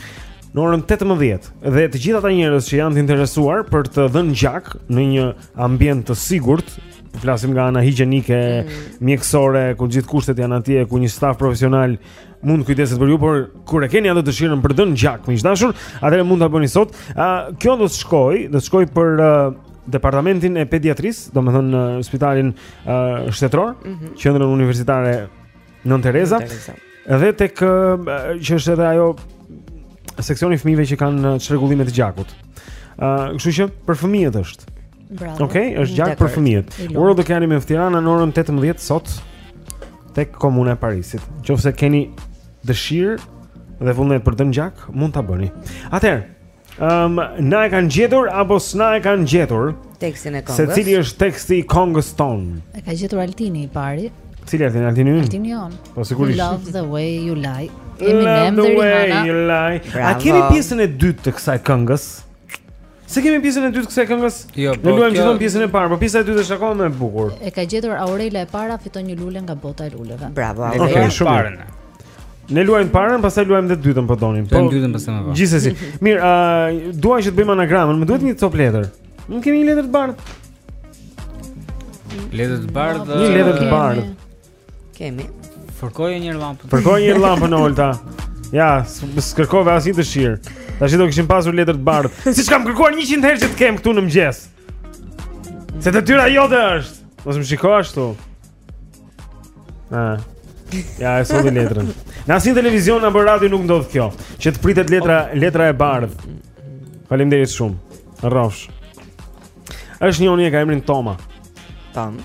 Speaker 10: në orën 18 dhe të gjithë ata njerëz që janë të interesuar për të dhënë gjak në një ambient të sigurt, po flasim nga ana higjienike, mm. mjekësore, ku gjithë kushtet janë atje, ku një staf profesional mund të kujdeset për ju, por kur e keni atë dëshirën për të dhënë gjak, miq të dashur, atëherë mund ta bëni sot. Ë uh, kjo do të shkoj, do të shkoj për uh, departamentin e pediatrisë, domethënë në uh, spitalin uh, shtetëror,
Speaker 3: mm -hmm.
Speaker 10: qendrën universitare Nën Tereza. Dhe tek që është edhe ajo seksioni fëmijëve që kanë çrregullime të gjakut. Ë, uh, kështu që për fëmijët është.
Speaker 9: Bravo.
Speaker 10: Okej, okay, është gjak për fëmijët. World of Anime of Tirana në orën 18 sot tek komuna e Parisit. Nëse keni dëshirë dhe vullnet për të dhënë gjak, mund ta bëni. Atëherë, Ëm,
Speaker 1: um, na e kanë gjetur apo s'na e kanë gjetur?
Speaker 11: Tekstin e
Speaker 1: kongës.
Speaker 11: Se
Speaker 1: cili është teksti i kongës ton?
Speaker 9: E ka gjetur Altini i pari.
Speaker 1: Cili është Altini?
Speaker 9: Altini jon.
Speaker 1: Po sigurisht.
Speaker 9: Love the way you lie. Eminem dhe Rihanna.
Speaker 1: A kemi pjesën e dytë të kësaj këngës? S'e kemi pjesën e dytë kësaj këngës?
Speaker 2: Jo, po.
Speaker 1: Ne
Speaker 2: luajmë
Speaker 1: gjithmonë pjesën e parë, por pjesa e dytë është akoma më e bukur.
Speaker 9: E ka gjetur Aurela e para fiton një lule nga bota e luleve.
Speaker 11: Bravo.
Speaker 1: Okej, shumë. Ne luajmë parën, pastaj luajmë dhe dytën po donim.
Speaker 2: Po dytën pastaj më vonë.
Speaker 1: Gjithsesi. Mirë, ë uh, duan që të bëjmë anagramën, më duhet një copë letër. Nuk kemi një letër të bardhë.
Speaker 2: Letër të bardhë.
Speaker 1: Një letër të bardhë.
Speaker 11: Kemi.
Speaker 2: Fërkoje një llampë.
Speaker 1: Fërkoje një llampë më Olta. Ja, s'kërkove asnjë dëshirë. Tash do kishim pasur letër të bardhë. Siç kam kërkuar 100 herë që të kem këtu në mëngjes. Se detyra jote është. Mos më shiko ashtu. Ah. Ja, e solli letrën. Në asnjë televizion apo radio nuk ndodh kjo, që të pritet letra, letra e bardh. Faleminderit shumë. Rrofsh. Është një njeri e ka emrin Toma.
Speaker 11: Tan.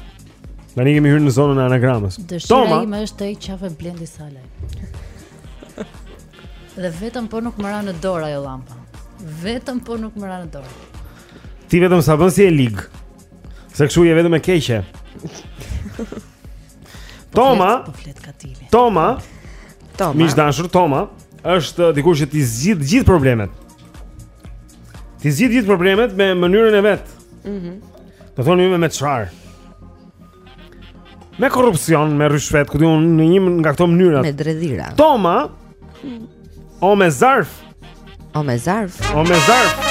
Speaker 1: Tani kemi hyrë në zonën e anagramës.
Speaker 9: Dëshira ime është të heq qafe Blendi Salajn. Dhe vetëm po nuk më ra në dorë ajo llampa. Vetëm po nuk më ra në dorë.
Speaker 1: Ti vetëm sa bën si e lig. Se kështu je vetëm e keqe. Po Toma,
Speaker 9: po flet katili.
Speaker 1: Toma.
Speaker 11: Toma.
Speaker 1: Miq të dashur Toma, është dikush që t'i zgjidh gjithë problemet. T'i zgjidh gjithë problemet me mënyrën e vet.
Speaker 11: Mhm.
Speaker 1: Mm Do thoni ju me çfarë? Me korrupsion, me ryshfet, ku di unë një nga këto mënyra.
Speaker 11: Me dredhira.
Speaker 1: Toma. O me zarf.
Speaker 11: O me zarf.
Speaker 1: O me zarf.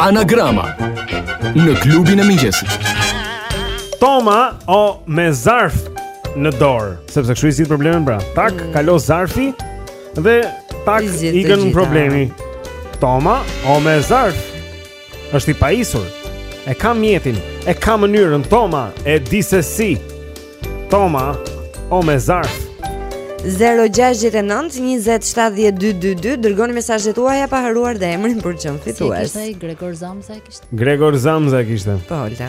Speaker 6: Anagrama në klubin e mëngjesit.
Speaker 1: Toma o me zarf në dorë, sepse kështu i zgjidh problemet pra. Tak, mm. kalo zarfi dhe tak ikën problemi. Toma o me zarf. Është i pajisur. E ka mjetin, e ka mënyrën Toma, e di se si. Toma, o me zarf.
Speaker 11: 0692070222 dërgoni mesazhet tuaja pa harruar dhe emrin për çdo fitues.
Speaker 9: Si kishte Gregor Zamza kishte.
Speaker 1: Gregor Zamza kishte.
Speaker 11: Po, Olta.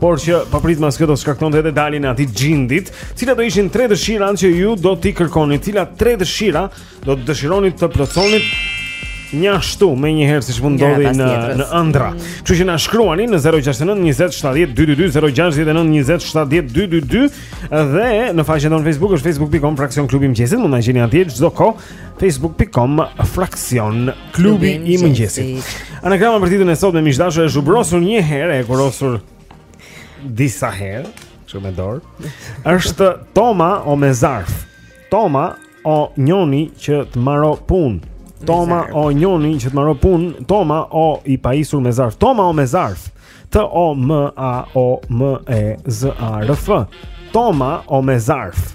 Speaker 1: por që papritmas kjo do të shkaktonte edhe daljen e atij xhindit, cilat do ishin tre dëshirat që ju do t'i kërkonit, cilat tre dëshira do të dëshironit të plotësonit njashtu menjëherë siç mund të
Speaker 3: ndodhë
Speaker 1: në, në ëndrra. Kështu që na shkruani në 069 20 70 222, 069 20 70 222 dhe në faqen tonë Facebook është facebook.com fraksion klubi i mëngjesit, mund na gjeni atje çdo kohë facebook.com fraksion klubi i mëngjesit. Anagrama për ditën e sotme miq të dashur e zhubrosur një herë e kurosur disa herë, kështu me dorë. Është Toma o me zarf. Toma o njoni që të marrë punë. Toma o njoni që të marrë punë. Toma o i pajisur me zarf. Toma o me zarf. T O M A O M E Z A R F. Toma o me zarf.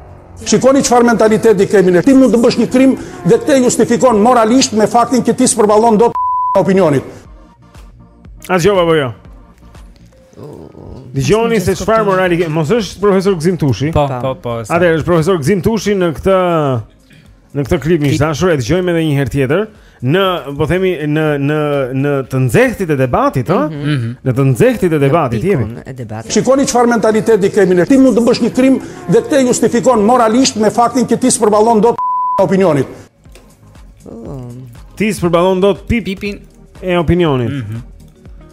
Speaker 12: Shikoni çfarë mentaliteti kemi ne. Ti mund të bësh një krim dhe këtë e justifikon moralisht me faktin që ti s'përballon dot e opinionit.
Speaker 1: A dëgjova apo jo? Dëgjoni se çfarë morali ke? Mos është profesor Gëzim Tushi.
Speaker 2: Po, po, po.
Speaker 1: Atëherë është profesor Gëzim Tushi në këtë Në këtë klip miq të dashur e dëgjojmë edhe një herë tjetër në, po themi në në në të nxehtit e debatit, ëh?
Speaker 2: Mm -hmm.
Speaker 1: Në të nxehtit e debatit jemi.
Speaker 12: Shikoni çfarë mentaliteti kemi ne. Ti mund të bësh një krim dhe këtë e justifikon moralisht me faktin që ti s'përballon dot e opinionit. Oh.
Speaker 1: Ti s'përballon dot
Speaker 2: pipin
Speaker 1: e opinionit.
Speaker 2: Mm -hmm.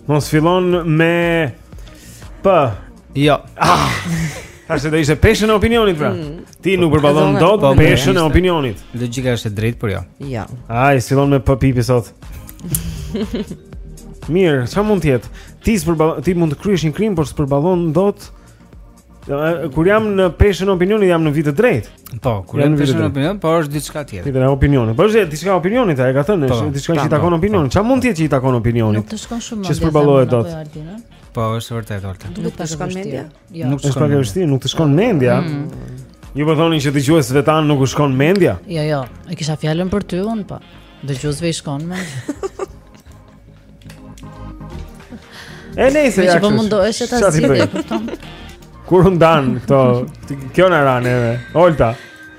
Speaker 1: Mos fillon me p
Speaker 2: Jo.
Speaker 1: Ah! Thashë do ishte peshën e opinionit pra. Mm. Ti nuk përballon dot
Speaker 2: po,
Speaker 1: peshën e opinionit.
Speaker 2: Logjika është e drejtë, por jo.
Speaker 3: Jo.
Speaker 1: Ai s'fillon me pipi sot. Mirë, çfarë mund të jetë? Ti s'përballon, ti mund të kryesh një krim, por s'përballon dot. Kur jam në peshën e opinionit, jam në vijë të drejtë.
Speaker 2: Po, kur jam
Speaker 1: në
Speaker 2: peshën
Speaker 1: e
Speaker 2: opinionit, po është diçka tjetër.
Speaker 1: Tjetër e opinionit. Po është diçka e opinionit, ai ka thënë,
Speaker 2: po,
Speaker 1: është diçka që i takon opinionit. Çfarë mund të jetë që i takon opinionit?
Speaker 9: Nuk të shkon shumë. Ç's'përballohet
Speaker 1: dot.
Speaker 2: Po, është e vërtetë Olta.
Speaker 9: Nuk
Speaker 3: të shkon mendja?
Speaker 9: Jo.
Speaker 2: Nuk
Speaker 1: të
Speaker 2: shkon mendja.
Speaker 1: Nuk të shkon mendja. Mm. Ju po thoni që dëgjuesve tanë nuk u shkon mendja?
Speaker 9: Jo, jo. E kisha fjalën për ty unë, po. Dëgjuesve i shkon më.
Speaker 1: E nejse ja.
Speaker 9: Po mundohesh ta zgjidhje
Speaker 1: për
Speaker 9: këtë.
Speaker 1: Kur u ndan këto kjo na ranë edhe. Olta.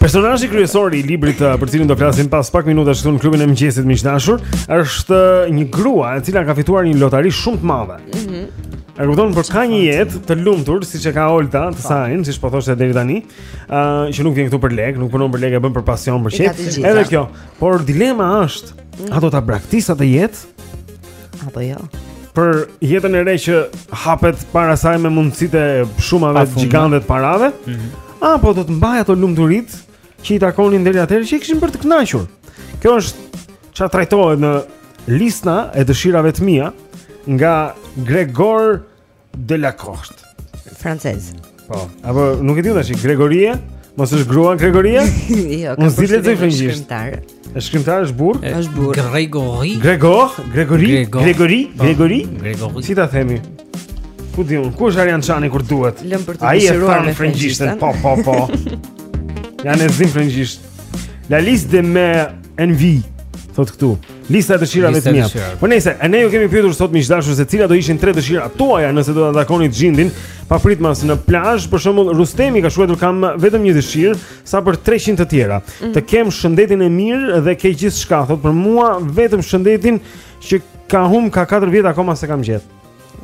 Speaker 1: Personazhi kryesor i librit uh, për cilin do flasim pas pak minutash këtu në klubin e mëngjesit miq dashur, është uh, një grua e cila ka fituar një lotari shumë të madhe. Mhm. Mm e kupton por ka një jetë të lumtur siç e ka Olta, të sajin, siç po thoshte deri tani, ë uh, që nuk vjen këtu për lek, nuk punon për lek, e bën për pasion, për qejf. Edhe kjo, por dilema është, mm. a do ta braktis atë jetë
Speaker 3: apo jo? Ja?
Speaker 1: Për jetën e re që hapet para saj me mundësitë e shumave gjigante të parave, mm -hmm. Apo do të mbajë ato lumturitë që i takonin deri atëherë që kishin për të kënaqur. Kjo është ça trajtohet në lista e dëshirave të mia nga Gregor Delacourt,
Speaker 3: francez.
Speaker 1: Po, apo nuk e di tash Gregorie, mos është grua Gregorie?
Speaker 3: jo,
Speaker 1: ka. Unë s'di lexoj frëngjisht. Është shkrimtar, është burr?
Speaker 3: Është burr.
Speaker 2: Gregori.
Speaker 1: Gregor, Gregori, Gregori,
Speaker 2: po.
Speaker 1: Gregori.
Speaker 2: Gregori.
Speaker 1: Si ta themi? Ku di un, ku është Arjan Çani kur duhet?
Speaker 3: Lëm për të dëshiruar me frëngjishten.
Speaker 1: Po, po, po. Ja ne s'dimë frëngjisht. La liste de mes envies thot këtu.
Speaker 13: Lista e dëshirave të mia. Po nejse, ne ju kemi pyetur sot miq dashur se cilat do ishin tre dëshirat tuaja nëse do ta takonit Xhindin papritmas në plazh. Për shembull, Rustemi ka shkruar kam vetëm një dëshirë, Sa për 300 të tjera.
Speaker 3: Mm -hmm.
Speaker 13: Të kem shëndetin e mirë dhe ke gjithçka, thot për mua vetëm shëndetin që ka hum ka 4 vjet akoma se kam gjet.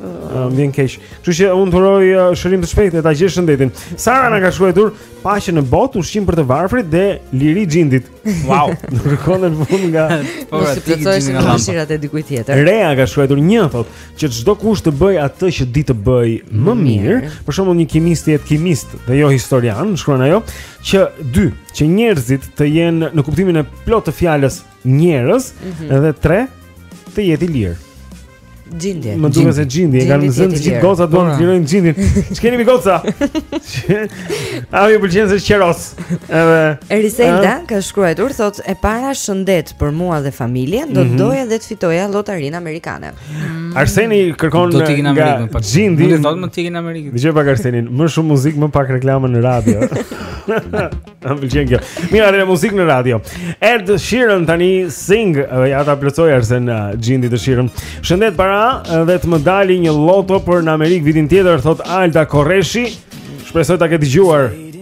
Speaker 13: Uh, vjen keq. Kështu që unë të uroj uh, shërim të shpejtë ta gjesh shëndetin. Sara na ka shkruar paqe në botë, ushqim për të varfrit dhe liri xhindit. Wow, do e liron në fund nga
Speaker 3: po pra, ti xhindin nga lampa.
Speaker 13: Rea ka shkruar një thot, që çdo kush të bëj atë që di të bëj më mirë, për shembull një kimist të jetë kimist dhe jo historian, shkruan ajo, që dy, që njerëzit të jenë në kuptimin e plotë të fjalës njerëz
Speaker 3: mm
Speaker 13: -hmm. dhe tre të jetë i lirë
Speaker 3: Xhindi.
Speaker 13: Më duket se xhindin, e kanë zënë gjithë gocat duan të lirojnë xhindin. Ç'keni mi goca? A ju pëlqen se qeros? Edhe
Speaker 3: Eriselda ka shkruar, thotë e para shëndet për mua dhe familjen, do të
Speaker 13: mhm.
Speaker 3: doja dhe të fitoja lotarinë amerikane. Mm.
Speaker 13: Arseni kërkon
Speaker 2: do të ikin në Amerikë. nga
Speaker 13: Xhindi.
Speaker 2: Nuk e thotë më të ikin në Amerikë.
Speaker 13: Dëgjo pak Arsenin, më shumë muzikë, më pak reklama në radio. A, më pëlqen kjo. Mirë, arre muzikë në radio. Ed Sheeran tani sing, ja ta plotësoi Arsen uh, Xhindi dëshirën. Shëndet para uh, dhe të më dali një loto për në Amerikë vitin tjetër, thot Alda Korreshi. Shpresoj ta ketë dëgjuar.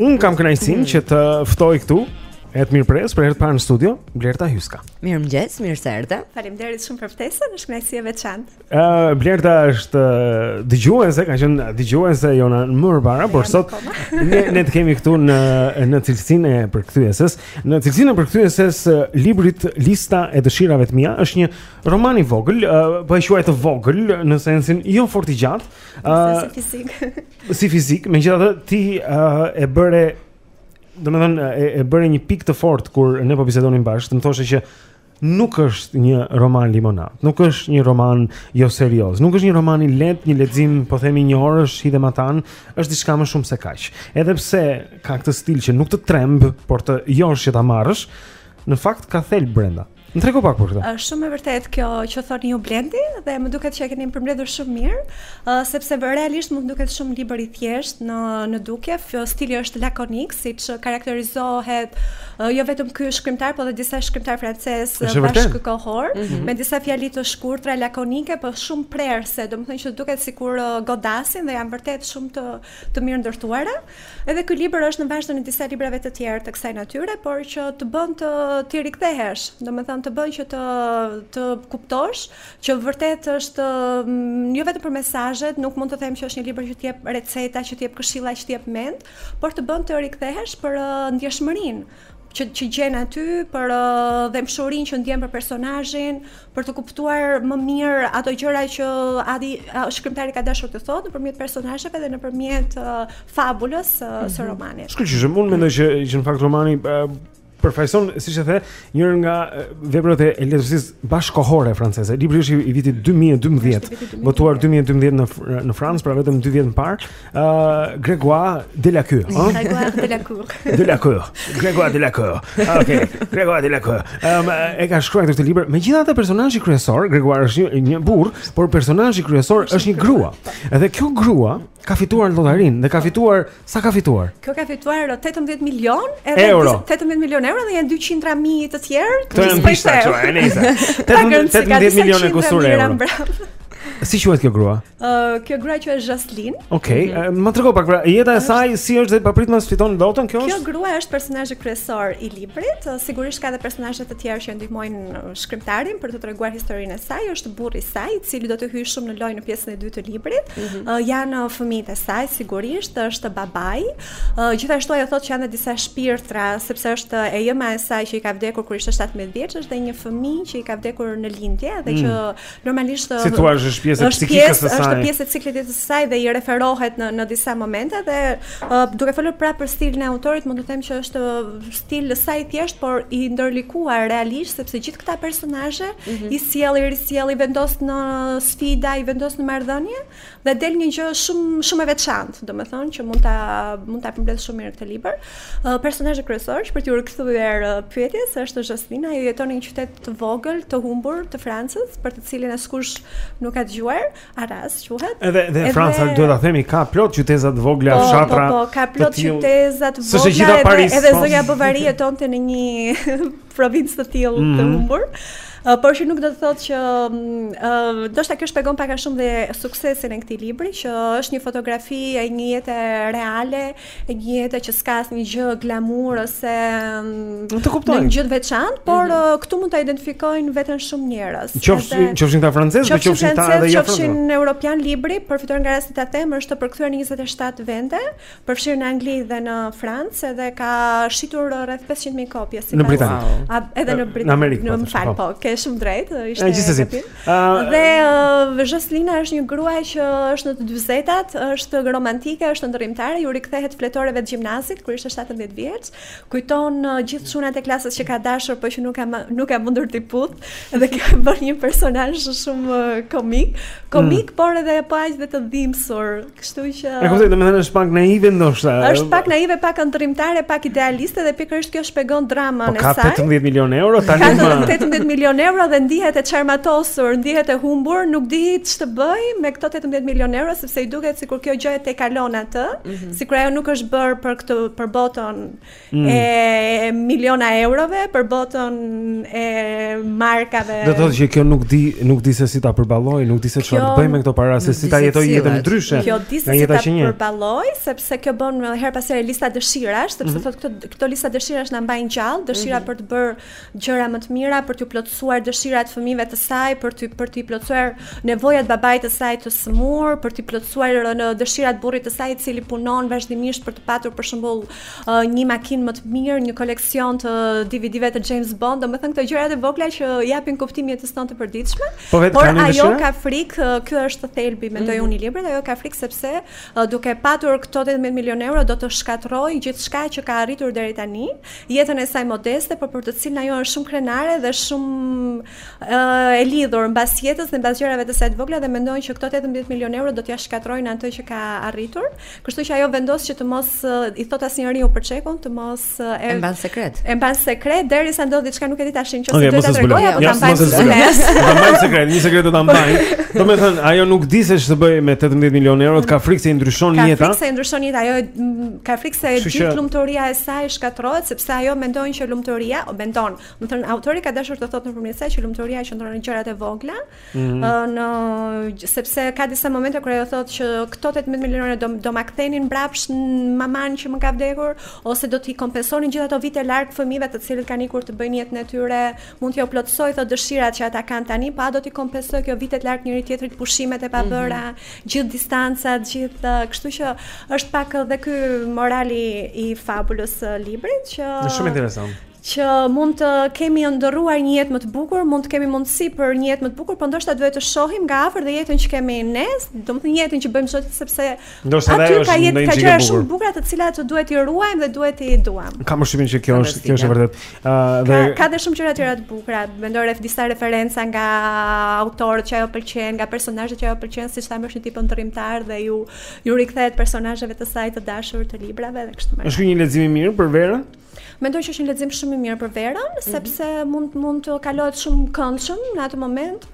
Speaker 1: Un kam kënaqësinë mm. që të ftoj këtu e të mirëpres për herë të parë në studio, Blerta Hyska.
Speaker 3: Mirëmëngjes, mirë se erdhe.
Speaker 14: Faleminderit shumë për ftesën, është kënaqësi e veçantë.
Speaker 1: Ë, uh, Blerta është uh, dëgjuese, ka qenë dëgjuese jona më parë, por sot ne ne të kemi këtu në në cilësinë e përkthyeses. Në cilësinë e përkthyeses uh, librit Lista e dëshirave të mia është një roman i vogël, uh, po e quaj të vogël në sensin jo fort i gjatë,
Speaker 14: uh, në sensin uh, fizik.
Speaker 1: si fizik, megjithatë ti uh, e bëre domethënë e, e bëre një pikë të fortë kur ne po bisedonim bashkë, të më thoshe që nuk është një roman limonatë, nuk është një roman jo serioz, nuk është një roman i lehtë, një lexim, po themi një orësh hidhe matan, është diçka më shumë se kaq. Edhe pse ka këtë stil që nuk të tremb, por të josh që ta marrësh, në fakt ka thelb brenda. Më trego pak për këtë.
Speaker 14: Është shumë e vërtetë kjo që thoni ju Blendi dhe më duket që e keni përmbledhur shumë mirë, uh, sepse realisht mund të duket shumë libër i thjeshtë në në dukje, stili është lakonik, siç karakterizohet uh, jo vetëm ky shkrimtar, por edhe disa
Speaker 1: shkrimtarë francezë bashkëkohorë,
Speaker 14: mm
Speaker 1: -hmm.
Speaker 14: me disa fjali të shkurtra lakonike, por shumë prerëse, domethënë që duket sikur uh, godasin dhe janë vërtet shumë të të mirë ndërtuara. Edhe ky libër është në vazhdën e disa librave të tjerë të kësaj natyre, por që të bën të t'i rikthehesh, domethënë të bën që të të kuptosh që vërtet është mm, jo vetëm për mesazhet, nuk mund të them që është një libër që të jep receta, që të jep këshilla, që të jep mend, por të bën të rikthehesh për uh, ndjeshmërinë që që gjen aty për uh, dhembshurinë që ndien për personazhin, për të kuptuar më mirë ato gjëra që Adi uh, shkrimtari ka dashur të thotë nëpërmjet personazheve dhe nëpërmjet uh, fabulës uh, mm -hmm. së mhm. romanit.
Speaker 1: Shkëlqyshëm, unë mendoj që që në fakt romani uh, përfaqëson, siç e the, njërën nga veprat e letërsisë bashkëkohore franceze. Libri është i vitit 2012, botuar 2012 në në Francë, pra vetëm 2 vjet më parë. Uh, Grégoire Delacourt. Hein?
Speaker 14: Grégoire Delacourt.
Speaker 1: Delacourt. Grégoire Delacourt. Ah, ok, Grégoire Delacourt. Um, e ka shkruar këtë libër. Megjithatë personazhi kryesor, Grégoire është një, një burr, por personazhi kryesor është një grua. Edhe kjo grua ka fituar në lotari dhe ka fituar sa ka fituar?
Speaker 14: Kjo ka fituar 18 milion edhe
Speaker 1: euro.
Speaker 14: 18 milion euro dhe janë 200 mijë të tjerë.
Speaker 1: Këto janë
Speaker 14: pista
Speaker 1: këtu, e nejse. 18 milion
Speaker 14: e
Speaker 1: kusur euro. Si quhet kjo grua?
Speaker 14: Uh, kjo grua quhet Jocelyne
Speaker 1: Okej, okay, mm -hmm. më trego pak pra, jeta e është... saj si është dhe papritmas fiton lloton, kjo është?
Speaker 14: Kjo grua është personazhi kryesor i librit, sigurisht ka dhe personazhe të tjerë që ndihmojnë shkrimtarin për të treguar historinë e saj, është burri i saj, i cili do të hyjë shumë në lojë në pjesën e dytë të librit, mm -hmm. uh, janë fëmijët e saj, sigurisht, është babai, uh, gjithashtu ajo thotë që janë dhe disa shpirtra, sepse është e ëma e saj që i ka vdekur kur ishte 17 vjeç, është dhe një fëmijë që i ka vdekur në lindje dhe mm. që Normalisht
Speaker 1: si thua është pjesë e psikikës së saj.
Speaker 14: Është pjesë e ciklit të saj dhe i referohet në në disa momente dhe uh, duke folur prapë për stilin e autorit, mund të them që është stil sa i thjeshtë, por i ndërlikuar realisht sepse gjithë këta personazhe mm -hmm. i sjell, i risjell, i vendos në sfida, i vendos në marrëdhënie. dhe del një gjë shumë shumë e veçantë, domethënë që mund ta mund ta përmbledh shumë mirë këtë libër. Uh, personazhi kryesor për t'ju rikthyer uh, pyetjes është Zhoslina, ajo jeton në një qytet të vogël, të humbur të Francës, për të cilin askush nuk ka dëgjuar, Arras quhet.
Speaker 1: Edhe dhe edhe... Franca duhet ta themi ka plot qyteza të vogla,
Speaker 14: po, po
Speaker 1: fshatra.
Speaker 14: Po, po, ka plot qyteza të vogla. Edhe, edhe zonja Bovari jetonte në një provincë të tillë mm -hmm. të
Speaker 1: mhm.
Speaker 14: humbur. Uh, por që nuk do të thotë që uh, ndoshta kjo shpjegon pak a shumë dhe suksesin e këtij libri që është një fotografi e një jete reale, e një jete që s'ka asnjë gjë glamur ose
Speaker 1: nuk të kuptoj.
Speaker 14: Një gjë të veçantë, por mm -hmm. uh, këtu mund ta identifikojnë veten shumë njerëz.
Speaker 1: Qofshin qofshin ata francezë, po
Speaker 14: qofshin ata
Speaker 1: edhe japonezë.
Speaker 14: Qofshin europianë. Libri, përfitoj nga rasti ta them, është përkthyer në 27 vende, përfshirë në Angli dhe në Francë, edhe ka shitur rreth 500 mijë kopje si
Speaker 1: në Britani. Wow.
Speaker 14: Edhe në Britani. Në Amerikë. Më
Speaker 1: po,
Speaker 14: fal,
Speaker 1: po.
Speaker 14: po, ke shumë drejt, ishte.
Speaker 1: Gjithsesi. Uh,
Speaker 14: dhe uh, Zhoslina është një grua që është në të 40-tat, është romantike, është ëndërrimtare, ju rikthehet fletoreve të gjimnazit kur ishte 17 vjeç. Kujton uh, gjithë çunat e klasës që ka dashur, por që nuk ka nuk ka mundur t'i puthë dhe kjo e bën një personazh shumë uh, komik, komik mm. por edhe po aq dhe të dhimbsur. Kështu që
Speaker 1: E kuptoj, domethënë është pak naive ndoshta.
Speaker 14: Është pak naive, pak ëndërrimtare, pak idealiste dhe pikërisht kjo shpjegon dramën
Speaker 1: po,
Speaker 14: e saj.
Speaker 1: Ka 18 milionë euro tani. Ka
Speaker 14: 18 milionë euro dhe ndihet e çarmatosur, ndihet e humbur, nuk di ç'të bëjë me këto 18 milionë euro sepse i duket sikur kjo gjë e tejkalon atë.
Speaker 3: Mm -hmm.
Speaker 14: sikur ajo nuk është bërë për këtë për botën
Speaker 1: mm.
Speaker 14: e miliona eurove, për botën e markave.
Speaker 1: Do të thotë që kjo nuk di nuk di se si ta përballojë, nuk di se
Speaker 14: ç'të
Speaker 1: bëjë me këto para, se si ta jetojë jetën ndryshe.
Speaker 14: Kjo di se si ta përballojë, sepse kjo bën herë pas here lista dëshirash, sepse
Speaker 1: mm -hmm.
Speaker 14: thotë këto këto lista dëshirash na mbajnë gjallë, dëshira
Speaker 3: mm -hmm.
Speaker 14: për të bërë gjëra më të mira për t'ju plotësuar dëshirat fëmijëve të saj, për të për t'i plotësuar nevojat babait të saj të sëmur, për t'i plotësuar dëshirat burrit të saj i cili punon vazhdimisht për të patur për shembull një makinë më të mirë, një koleksion të DVD-ve të James Bond, domethënë këto gjëra të vogla që i japin kuptim jetës tonë të përditshme.
Speaker 1: Po vetë
Speaker 14: por ajo ka frikë, ky është thelbi mendoj
Speaker 3: mm -hmm.
Speaker 14: unë i librit, ajo ka frikë sepse duke patur këto 18 milionë euro do të shkatërrojë gjithçka që ka arritur deri tani. jetën e saj modeste, por për të cilën ajo është shumë krenare dhe shumë e lidhur mbas jetës dhe mbas gjërave të saj të vogla dhe mendon që këto 18 milionë euro do t'ia shkatërrojnë atë që ka arritur. Kështu që ajo vendos që të mos i thotë asnjeriu për çekun, të mos
Speaker 3: e mban sekret.
Speaker 14: E mban sekret derisa ndodh diçka nuk e di tashi nëse
Speaker 1: okay,
Speaker 14: do ta tregoj apo ta
Speaker 1: mbaj
Speaker 14: sekret.
Speaker 1: Ta mbaj sekret, një sekret do ta mbaj. Domethënë ajo nuk di se ç'të bëjë me 18 milionë euro, ka frikë se i ndryshon jeta.
Speaker 14: Ka frikë se i ndryshon jeta, ajo Ka frikë se
Speaker 1: e
Speaker 14: gjithë... lumturia e saj shkatërrohet sepse ajo mendon që lumturia, o mendon, domethënë autori ka dashur të thotë nëpërmjet saj që lumturia qëndron në gjërat e vogla,
Speaker 1: mm
Speaker 14: -hmm. në sepse ka disa momente kur ajo thotë që këto 18 milionë do do ma kthenin mbrapsht mamanë që më ka vdekur ose do t'i kompensonin gjithë ato vite larg fëmijëve të cilët kanë ikur të bëjnë jetën e tyre Mund t'ua plotësoj thotë dëshirat që ata kanë tani, po a do t'i kompensojë kjo vitet larg njëri-tjetrit pushimet e pabëra, mm -hmm. gjithë distancat, gjithë, kështu që është pak edhe ky morali i fabulës së librit që
Speaker 1: Është shumë interesant
Speaker 14: që mund të kemi ëndërruar një jetë më të bukur, mund të kemi mundësi për një jetë më të bukur, por ndoshta duhet të shohim nga afër dhe jetën që kemi ne, domethënë jetën që bëjmë sot sepse
Speaker 1: ndoshta ajo është,
Speaker 14: ka
Speaker 1: jetë,
Speaker 14: ka gjëra shumë të bukura të cilat duhet t'i ruajmë dhe duhet t'i duam.
Speaker 1: Kam përshtypjen që kjo është kjo është e vërtetë. Ëh dhe
Speaker 14: ka, ka dhe shumë gjëra të tjera të bukura. Mendoj rreth disa referenca nga autorët që ajo pëlqen, nga personazhet që ajo pëlqen, siç thamë është një tip ëndërrimtar dhe iu iu rikthehet personazheve të saj të dashur të librave dhe kështu me
Speaker 1: radhë. Është një lexim i mirë për verën?
Speaker 14: Mendoj që është një lexim shumë i mirë për verën, mhm. sepse mund mund të kalohet shumë këndshëm në atë moment.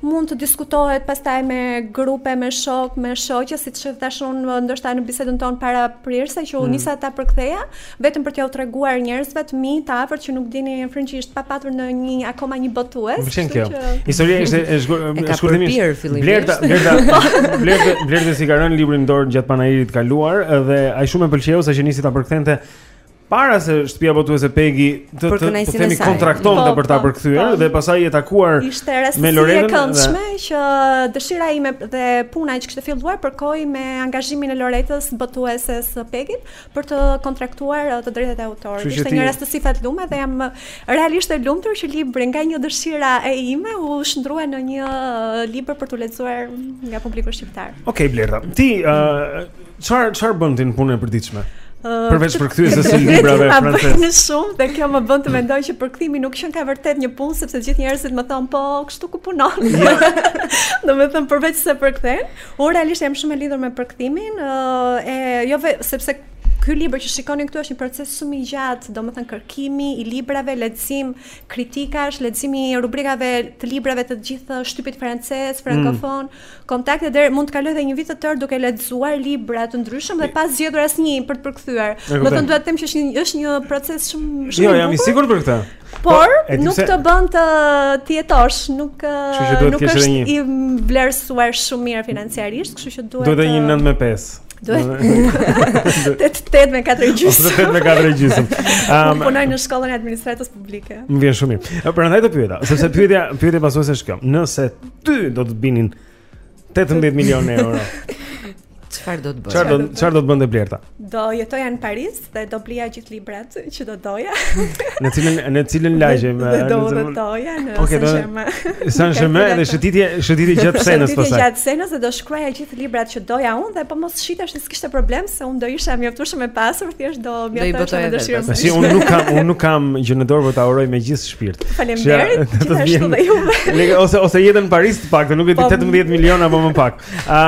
Speaker 14: mund të diskutohet pastaj me grupe, me shokë, me shoqe, siç të thashë unë ndoshta në bisedën tonë paraprirëse që unë
Speaker 1: mm.
Speaker 14: nisa ta përktheja, vetëm për t'ua treguar njerëzve të mi të afërt që nuk dinin frëngjisht pa patur në një akoma një botues.
Speaker 1: Më pëlqen kjo.
Speaker 14: Që...
Speaker 1: Historia ishte e shkurtimisht. Blerta, Blerta, Blerta, Blertës i ka rënë libri në dorë gjatë panairit të kaluar dhe aq shumë e pëlqeu saqë nisi ta përkthente para se shtëpia botuese Pegi të të, të,
Speaker 3: të
Speaker 1: themi
Speaker 3: ta
Speaker 1: kontraktonte
Speaker 14: po,
Speaker 1: për ta
Speaker 14: po,
Speaker 1: përkthyer
Speaker 14: po.
Speaker 1: dhe pastaj e takuar
Speaker 14: ishte
Speaker 1: me Lorenën.
Speaker 14: Rastësi e këndshme dhe... që dëshira ime dhe puna që kishte filluar përkoi me angazhimin e Loretës botuese së Pegit për të kontraktuar uh, të drejtat e autorit. Ishte një rastësi fatlume dhe jam uh, realisht e lumtur që libri nga një dëshirë e imja u shndërrua në një uh, libër për t'u lexuar nga publiku shqiptar.
Speaker 1: Okej okay, Blerta, ti uh, Çfarë çfarë bën ti në punën e përditshme? Përveç përkthyese
Speaker 14: e
Speaker 1: librave franceze.
Speaker 14: Unë shumë dhe kjo më bën të mendoj që përkthimi nuk qenka vërtet një punë sepse gjithë njerëzit më thonë po kështu ku punon. Dua të them përveç se përkthen, unë realisht jam shumë e lidhur me përkthimin, e jo ve, sepse ky libër që shikoni këtu është një proces shumë i gjatë, domethënë kërkimi i librave, lexim kritikash, leximi i rubrikave të librave të gjithë shtypit francez, mm. frankofon. Mm. Kontakte deri mund të kaloj dhe një vit të tërë duke lexuar libra të ndryshëm dhe pa zgjedhur asnjë për të përkthyer. Domethënë duhet të them që është një është një proces shumë shumë
Speaker 1: jo,
Speaker 14: i bukur.
Speaker 1: Jo, jam i sigurt për këtë.
Speaker 14: Por
Speaker 1: po,
Speaker 14: nuk të bën të të jetosh, nuk nuk është i vlerësuar shumë mirë financiarisht, kështu që duhet
Speaker 1: Duhet edhe një 9 me 5.
Speaker 14: Duhet. Tet tet me katër gjysmë.
Speaker 1: Tet tet me katër gjysmë. Ëm.
Speaker 14: Unë punoj në shkollën e administratës publike.
Speaker 1: Më vjen shumë mirë. Prandaj të pyeta, sepse pyetja, pyetja pasuese është kjo. Nëse ty do të binin 18 milionë euro.
Speaker 3: Çfarë do të bëje?
Speaker 1: Çfarë do çfarë do të bënte Blerta?
Speaker 14: Do jetoja në Paris. dhe do blija gjithë librat që do doja.
Speaker 1: në cilën në cilën lagje më
Speaker 14: në do
Speaker 1: të
Speaker 14: doja në
Speaker 1: okay,
Speaker 14: Saint-Germain.
Speaker 1: Saint-Germain dhe shëtitje shëtitje gjatë senës pastaj.
Speaker 14: Shëtitje gjatë Senës dhe do shkruaja gjithë librat që doja unë dhe po mos shiteshin s'kishte problem se unë do isha mjaftueshëm e pasur, thjesht do mjaftohesha me dëshirën.
Speaker 1: Tash unë nuk kam unë nuk kam gjë në dorë por ta uroj me gjithë shpirt.
Speaker 14: Faleminderit. Gjithashtu dhe juve.
Speaker 1: Ose ose jetën në Paris të paktën, nuk e di 18 po, milion apo më pak. A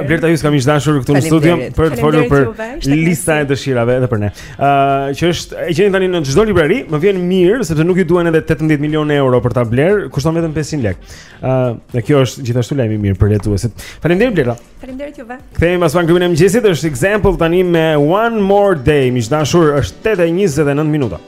Speaker 1: uh, Blerta Hyska miq të dashur
Speaker 15: këtu në studio për të folur për lista e dëshirave edhe për ne. Ë uh, që do e gjeni tani në çdo librari, më vjen mirë sepse nuk ju duhen edhe 18 milionë euro për ta blerë, kushton vetëm 500 lekë. Ë uh, dhe kjo është gjithashtu lajm i mirë për lexuesit. Faleminderit Blerta.
Speaker 14: Faleminderit juve.
Speaker 15: Kthehemi pas pak në klubin e mëngjesit, është Example tani me One More Day, miq të dashur, është 8:29 minuta.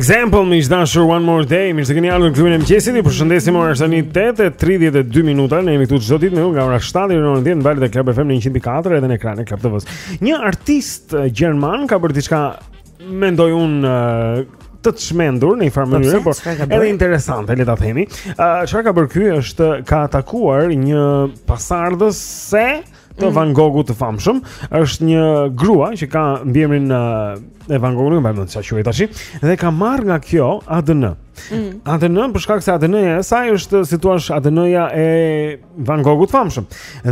Speaker 15: Example miq të dashur One More Day. Mirë se keni ardhur në klubin e mëngjesit. Ju përshëndesim ora është tani 8:32 minuta. Ne jemi këtu çdo ditë me ju nga ora 7 deri në orën 10 në valët e Club FM në 104 edhe në ekranin e Club TV-s. Një artist gjerman ka bërë diçka mendoj un uh, të çmendur në një farë
Speaker 3: po
Speaker 15: mënyrë, por edhe interesante le ta themi. Ëh, çfarë ka bërë ky është ka atakuar një pasardhëse të
Speaker 3: mm.
Speaker 15: Van Goghut të famshëm, është një grua që ka mbiemrin uh, e Van Goghut, nuk e mbaj mend si quhet tash, dhe ka marrë nga kjo ADN.
Speaker 3: Mm.
Speaker 15: ADN për shkak se ADN-ja e saj është si thua ADN-ja e Van Goghut të famshëm.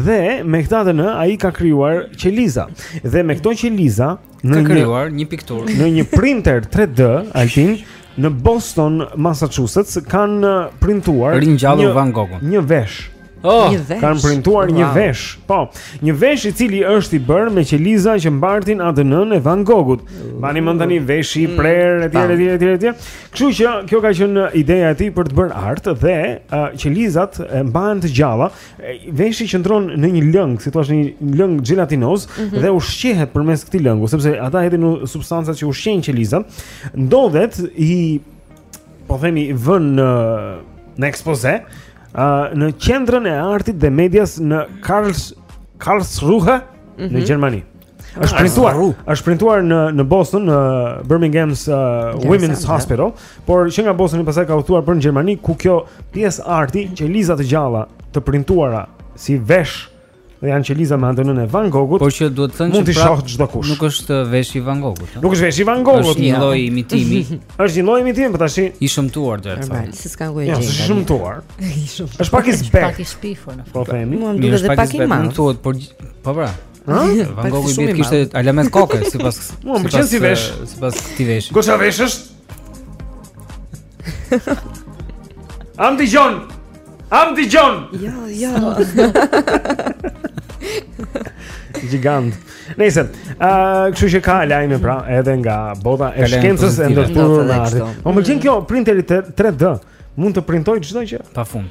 Speaker 15: Dhe me këtë ADN ai ka krijuar qeliza. Dhe me këto qeliza në
Speaker 2: ka krijuar një, një pikturë
Speaker 15: në një printer 3D Altin në Boston, Massachusetts kanë printuar
Speaker 2: ringjallur Van Gogh.
Speaker 15: Një vesh.
Speaker 2: Oh, një vesh.
Speaker 15: Kanë printuar
Speaker 2: wow.
Speaker 15: një vesh. Po, një vesh i cili është i bërë me qeliza që mbartin ADN-n e Van Gogut. Mbani mend tani veshi i mm. prerë etj etj etj etj. Kështu që kjo ka qenë ideja e tij për të bërë art dhe uh, qelizat mbahen të gjalla Veshi qëndron në një lëng, si thua, në një lëng xhelatinoz
Speaker 3: mm -hmm.
Speaker 15: dhe ushqehet përmes këtij lëngu, sepse ata hedhin substanca që ushqejnë qelizat. Ndodhet i po themi vënë në në ekspoze
Speaker 1: uh, në qendrën e artit dhe medias në Karls Karlsruhe mm -hmm. në
Speaker 3: mhm.
Speaker 1: Gjermani. Është printuar, është printuar në në Boston, në Brigham's uh, Women's Hospital, por që nga Bostoni pastaj ka udhëtuar për në Gjermani ku kjo pjesë arti qeliza të gjalla të printuara si vesh dhe janë qeliza me ADN-në e Van Gogut.
Speaker 2: Por që duhet thënë që mund
Speaker 1: ta shohë çdokush.
Speaker 2: Nuk është vesh i Van Gogut.
Speaker 1: Nuk është vesh i Van Gogut.
Speaker 2: Është një lloj imitimi.
Speaker 1: Është një lloj imitimi, por tash
Speaker 2: i shëmtuar
Speaker 3: drejt
Speaker 2: sa.
Speaker 3: Si s'ka gjë.
Speaker 1: Ja,
Speaker 3: është
Speaker 1: shëmtuar. Është pak i zbehtë.
Speaker 9: Pak i shpifur në fakt.
Speaker 1: Po themi.
Speaker 3: Nuk
Speaker 2: është pak i
Speaker 3: madh.
Speaker 2: Nuk thuhet, por po pra.
Speaker 1: Ëh?
Speaker 2: Van Gogh i bie
Speaker 3: të
Speaker 2: kishte alamet koke sipas.
Speaker 1: Mua më pëlqen si vesh.
Speaker 2: Sipas ti vesh.
Speaker 1: Ku çfarë veshësh? Anti John. Anti John.
Speaker 3: Jo, jo.
Speaker 1: Gigant. Nëse, ë, kështu që ka lajme pra, edhe nga bota e shkencës e
Speaker 3: ndërthurur
Speaker 1: me artin. Po më pëlqen kjo printeri 3D, mund të printojë çdo gjë pa fund.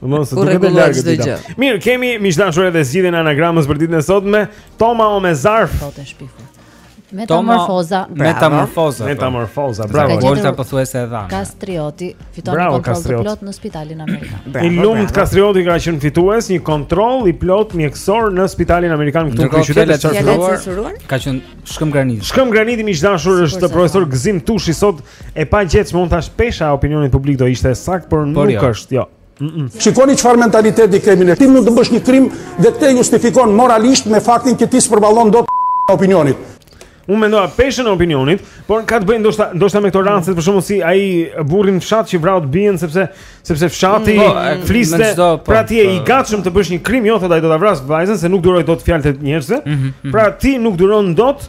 Speaker 2: Domethënë
Speaker 1: s'duhet të lag çdo gjë. Mirë, kemi
Speaker 2: miq të
Speaker 9: dashur edhe
Speaker 1: zgjidhjen e anagramës për ditën e sotme, Toma ho me zarf.
Speaker 9: Po të shpifur. Metamorfoza,
Speaker 2: bravo.
Speaker 1: Metamorfoza.
Speaker 9: Metamorfoza,
Speaker 1: bravo.
Speaker 2: Volta po thuajse e dhanë.
Speaker 9: Kastrioti fiton një kontroll të plotë në spitalin amerikan. Bravo.
Speaker 1: I lumtë Kastrioti ka qenë fitues një kontroll i plotë mjekësor në spitalin amerikan këtu në qytetin e
Speaker 3: Çarçuar.
Speaker 2: Ka qenë shkëmb graniti.
Speaker 1: Shkëmb graniti miq të
Speaker 9: dashur është
Speaker 1: profesor Gëzim Tushi sot E pagjetshme, unë thashë pesha e opinionit publik do ishte e saktë,
Speaker 2: por
Speaker 1: nuk
Speaker 2: jo.
Speaker 1: është, jo.
Speaker 12: Shikoni çfarë mentaliteti kemi ne. Ti mund të bësh një krim dhe këtë justifikon moralisht me faktin që ti s'përballon dot opinionin.
Speaker 1: Unë mendova peshën e opinionit, por ka të bëjë ndoshta ndoshta me këto rancet për shembull si ai burri në fshat që vrau të bijën sepse sepse fshati
Speaker 2: mm, po,
Speaker 1: fliste
Speaker 2: po,
Speaker 1: pra ti je
Speaker 2: po.
Speaker 1: i gatshëm të bësh një krim, jo thotë ai do ta vras vajzën se nuk duroj dot fjalët e njerëzve.
Speaker 2: Mhm, mhm.
Speaker 1: Pra ti nuk duron dot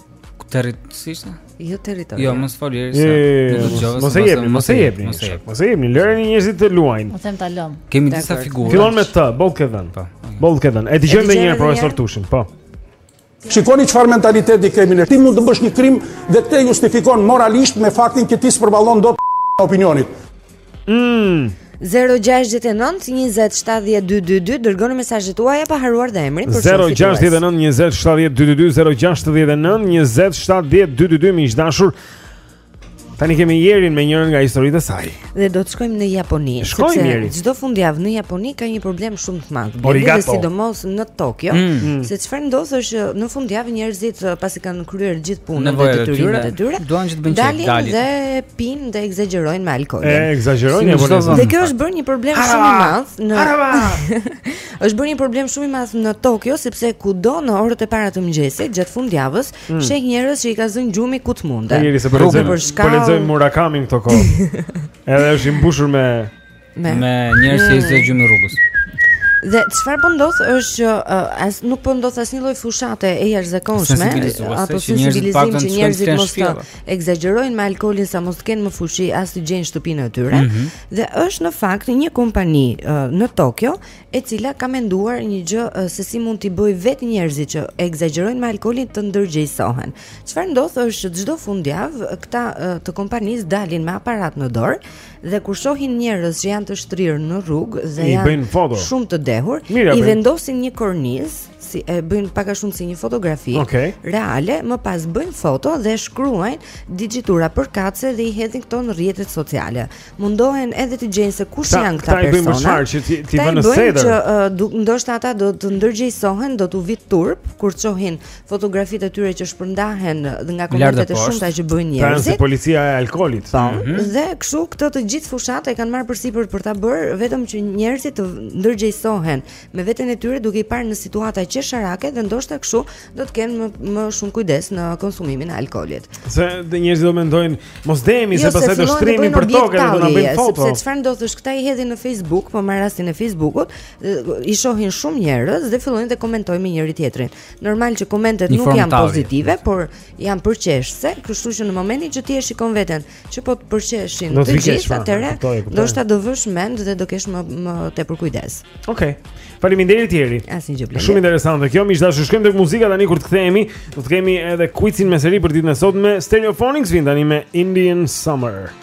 Speaker 1: Territorisht?
Speaker 2: Jo
Speaker 9: territorisht.
Speaker 2: Jo, mos fol deri sa.
Speaker 1: Mos e jepni, mos e jepni.
Speaker 2: Mos e jepni,
Speaker 1: lëreni njerëzit të luajnë.
Speaker 9: U them ta lëmë.
Speaker 2: Kemi disa figura.
Speaker 1: Fillon me T, boll ke dhënë.
Speaker 2: Po.
Speaker 1: Boll ke dhënë. E dëgjojmë edhe një herë profesor Tushin, po.
Speaker 12: Shikoni çfarë mentaliteti kemi ne. Ti mund të bësh një krim dhe këtë justifikon moralisht me faktin që ti s'përballon dot opinionin.
Speaker 1: Mm.
Speaker 3: 0-6-9-27-12-2 Dërgoni mesazhet tuaja pa harruar dhe emrin
Speaker 1: 0-6-9-27-12-2 0-6-9-27-12-2 Miq të dashur Tani kemi Jerin me njërën nga historitë e saj
Speaker 3: Dhe do të shkojmë në Japoni
Speaker 1: Shkojmë Jeri
Speaker 3: Çdo fundjavë në Japoni ka një problem shumë të madh
Speaker 1: Arigato
Speaker 3: Dhe sidomos në Tokio
Speaker 2: mm. mm.
Speaker 3: Se çfarë ndodh është në fundjavë njerëzit uh, pasi kanë kryer gjithë punën
Speaker 2: e
Speaker 3: detyrimet e
Speaker 2: tyre. Duan që të bëjnë qejf
Speaker 3: dalin dhe pinë dhe ekzagjerojnë me alkool.
Speaker 1: E
Speaker 2: ekzagjerojnë
Speaker 1: apo
Speaker 2: jo?
Speaker 3: Dhe kjo është bërë një problem shumë i madh në Është bërë një problem shumë i madh në Tokyo sepse kudo në orët e para të mëngjesit gjatë fundjavës mm. sheh njerëz që i ka zënë gjumi ku të
Speaker 1: munden. Ai se po lexojmë po lexojmë Murakamin këto kohë. Edhe është i mbushur me
Speaker 3: me,
Speaker 2: me njerëz që i zë gjumi rrugës.
Speaker 3: Dhe çfarë po ndodh është që uh, as nuk po ndodh asnjë lloj fushate e jashtëzakonshme apo sensibilizim që njerëzit mos të ekzagjerojnë me alkoolin sa mos të kenë më fuqi as të gjejnë shtëpinë e tyre.
Speaker 2: Mm -hmm.
Speaker 3: Dhe është në fakt një kompani uh, në Tokyo e cila ka menduar një gjë uh, se si mund t'i bëjë vetë njerëzit që ekzagjerojnë me alkoolin të ndërgjegjësohen. Çfarë ndodh është që çdo fundjavë këta uh, të kompanisë dalin me aparat në dorë Dhe kur shohin njerëz që janë të shtrirë në rrugë dhe janë shumë të dehur,
Speaker 1: Mira,
Speaker 3: i vendosin një kornizë, si e bëjnë pak a shumë si një fotografi
Speaker 1: okay.
Speaker 3: reale, më pas bëjnë foto dhe shkruajnë diçitura përkatëse dhe i hedhin këto në rrjetet sociale. Mundohen edhe të gjejnë se kush janë këta
Speaker 1: persona. Ta bëjnë çfarë që t'i vënë në sedër.
Speaker 3: Që uh, ndoshta ata do të ndërgjegjësohen, do t'u vijë turp kur t'i shohin fotografitë e tyre që shpërndahen dhe nga komentet
Speaker 2: e
Speaker 3: shumta që bëjnë
Speaker 1: njerëzit. Pra si policia e alkoolit.
Speaker 3: Po.
Speaker 1: Mm -hmm.
Speaker 3: Dhe kështu këtë të gjithë fushatë e kanë marrë përsipër për ta bërë vetëm që njerëzit të ndërgjegjësohen me veten e tyre duke i parë në situata qesharake dhe ndoshta kështu do të kenë më, më shumë kujdes në konsumimin e alkoolit.
Speaker 13: Se dhe njerëzit do mendojnë mos dehemi
Speaker 3: jo, se
Speaker 13: pastaj do
Speaker 3: shtrihemi
Speaker 13: për tokë do na bëjnë foto.
Speaker 3: Sepse çfarë ndodh është këta i hedhin në Facebook, po marr rastin e Facebookut, i shohin shumë njerëz dhe fillojnë të komentojnë me njëri tjetrin. Normal që komentet nuk janë pozitive, por janë përqeshëse, kështu që në momentin që ti e shikon veten që po të përqeshin
Speaker 13: të
Speaker 3: gjithë
Speaker 13: atëre,
Speaker 3: ndoshta do vësh mend dhe do kesh më më tepër kujdes.
Speaker 13: Okej. Okay. Faleminderit Jeri.
Speaker 3: Asgjë Blen.
Speaker 13: Shumë interesante. kjo. Miq të dashur shkojmë tek muzika tani kur të kthehemi, do të kemi edhe quizin me seri për ditën e sotme. Stereophonics vjen tani me Indian Summer.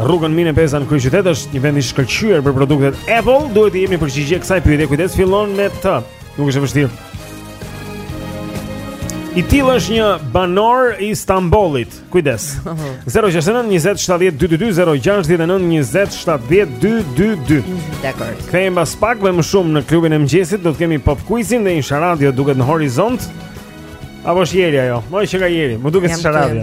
Speaker 16: Rrugën Mine Peza në kryeqytet është një vend i shkëlqyer për produktet Apple. Duhet t'i jepni përgjigje kësaj pyetje. Kujdes, fillon me T. Nuk është e vështirë. I tillë është një banor i Stambollit. Kujdes. 069 20 70 222 069 20 70 222.
Speaker 3: Dakord.
Speaker 16: Kthehemi pas pak me më shumë në klubin e mëngjesit. Do të kemi pop quizin dhe InshaRadio duket në horizont. Apo është Jeri ajo? Moj qenka Jeri. Më duket InshaRadio.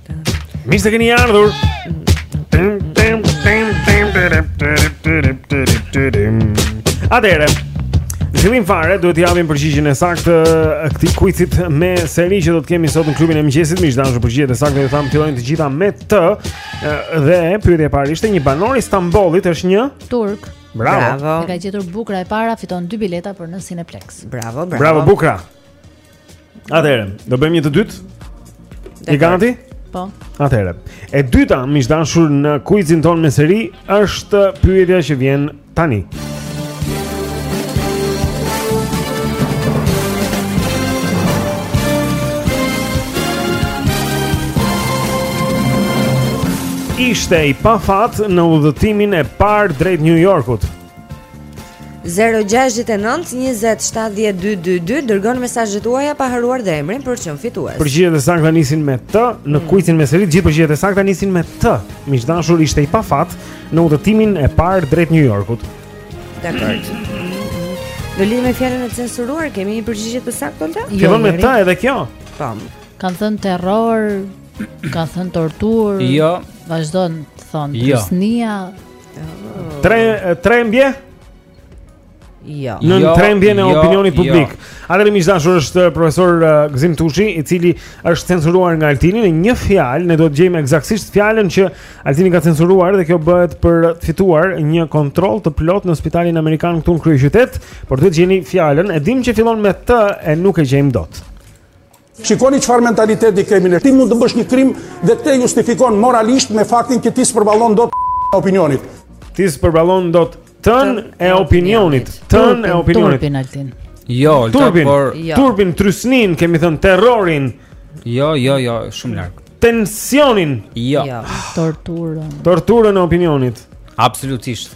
Speaker 16: Mirë se keni ardhur. Atëherë,
Speaker 1: fillim fare duhet t'i japim përgjigjen e saktë këtij kuicit me seri që do të kemi sot në klubin e mëngjesit, miq të dashur, përgjigjet e sakta ju thamë fillojnë të gjitha me T. Dhe pyetja e parë ishte një banor i Stambollit është një
Speaker 9: turk.
Speaker 1: Bravo. Bravo.
Speaker 9: E ka gjetur Bukra e para fiton dy bileta për në Cineplexx.
Speaker 3: Bravo,
Speaker 1: bravo. Bravo Bukra. Atëherë, do bëjmë një të dytë. E gati?
Speaker 9: Po.
Speaker 1: Atëherë, e dyta miq të dashur në kuizin tonë me seri është pyetja që vjen tani. Ishte i pafat në udhëtimin e parë drejt New Yorkut.
Speaker 3: 0-6-9-27-12-2 Dërgoni mesazhet tuaja pa harruar dhe emrin për çdo fitues
Speaker 1: Përgjigjet e sakta nisin me T Në mm. kuizin me seri Gjithë përgjigjet e sakta nisin me T Miq të dashur ishte i pafat Në udhëtimin e parë drejt New Yorkut
Speaker 3: Dakord Në lidhje me fjallën e censuruar Kemi një përgjigje të saktë? Jo,
Speaker 1: Fillon me T edhe kjo
Speaker 3: Pam
Speaker 9: Kanë thënë terror Kanë thënë torturë
Speaker 2: Jo
Speaker 9: Vazhdojnë të thonë
Speaker 2: trysnia
Speaker 9: jo.
Speaker 1: Tre trembje?
Speaker 3: Jo.
Speaker 1: Në
Speaker 2: jo,
Speaker 1: trembjen e
Speaker 2: jo,
Speaker 1: opinionit
Speaker 2: jo.
Speaker 1: publik. Jo. Atëherë miq të dashur është profesor uh, Gëzim Tushi, i cili është censuruar nga Altini në një fjalë, ne duhet të gjejmë ekzaktësisht fjalën që Altini ka censuruar dhe kjo bëhet për të fituar një kontroll të plotë në spitalin amerikan këtu në kryeqytet, por duhet të gjeni fjalën, e dimë që fillon me T e nuk e gjejmë dot.
Speaker 12: Shikoni çfarë mentaliteti kemi ne. Ti mund të bësh një krim dhe këtë e justifikon moralisht me faktin që ti s'përballon dot e opinionit.
Speaker 1: Ti s'përballon dot t-në e opinionit, t-në e opinionit.
Speaker 9: Turpin Altin.
Speaker 2: Jo,
Speaker 1: turpin,
Speaker 2: por jo.
Speaker 1: turpin trysninë, kemi thënë terrorin.
Speaker 2: Jo, jo, jo, shumë larg.
Speaker 1: Tensionin.
Speaker 2: Jo. jo.
Speaker 9: Torturën.
Speaker 1: Torturën e opinionit.
Speaker 2: Absolutisht.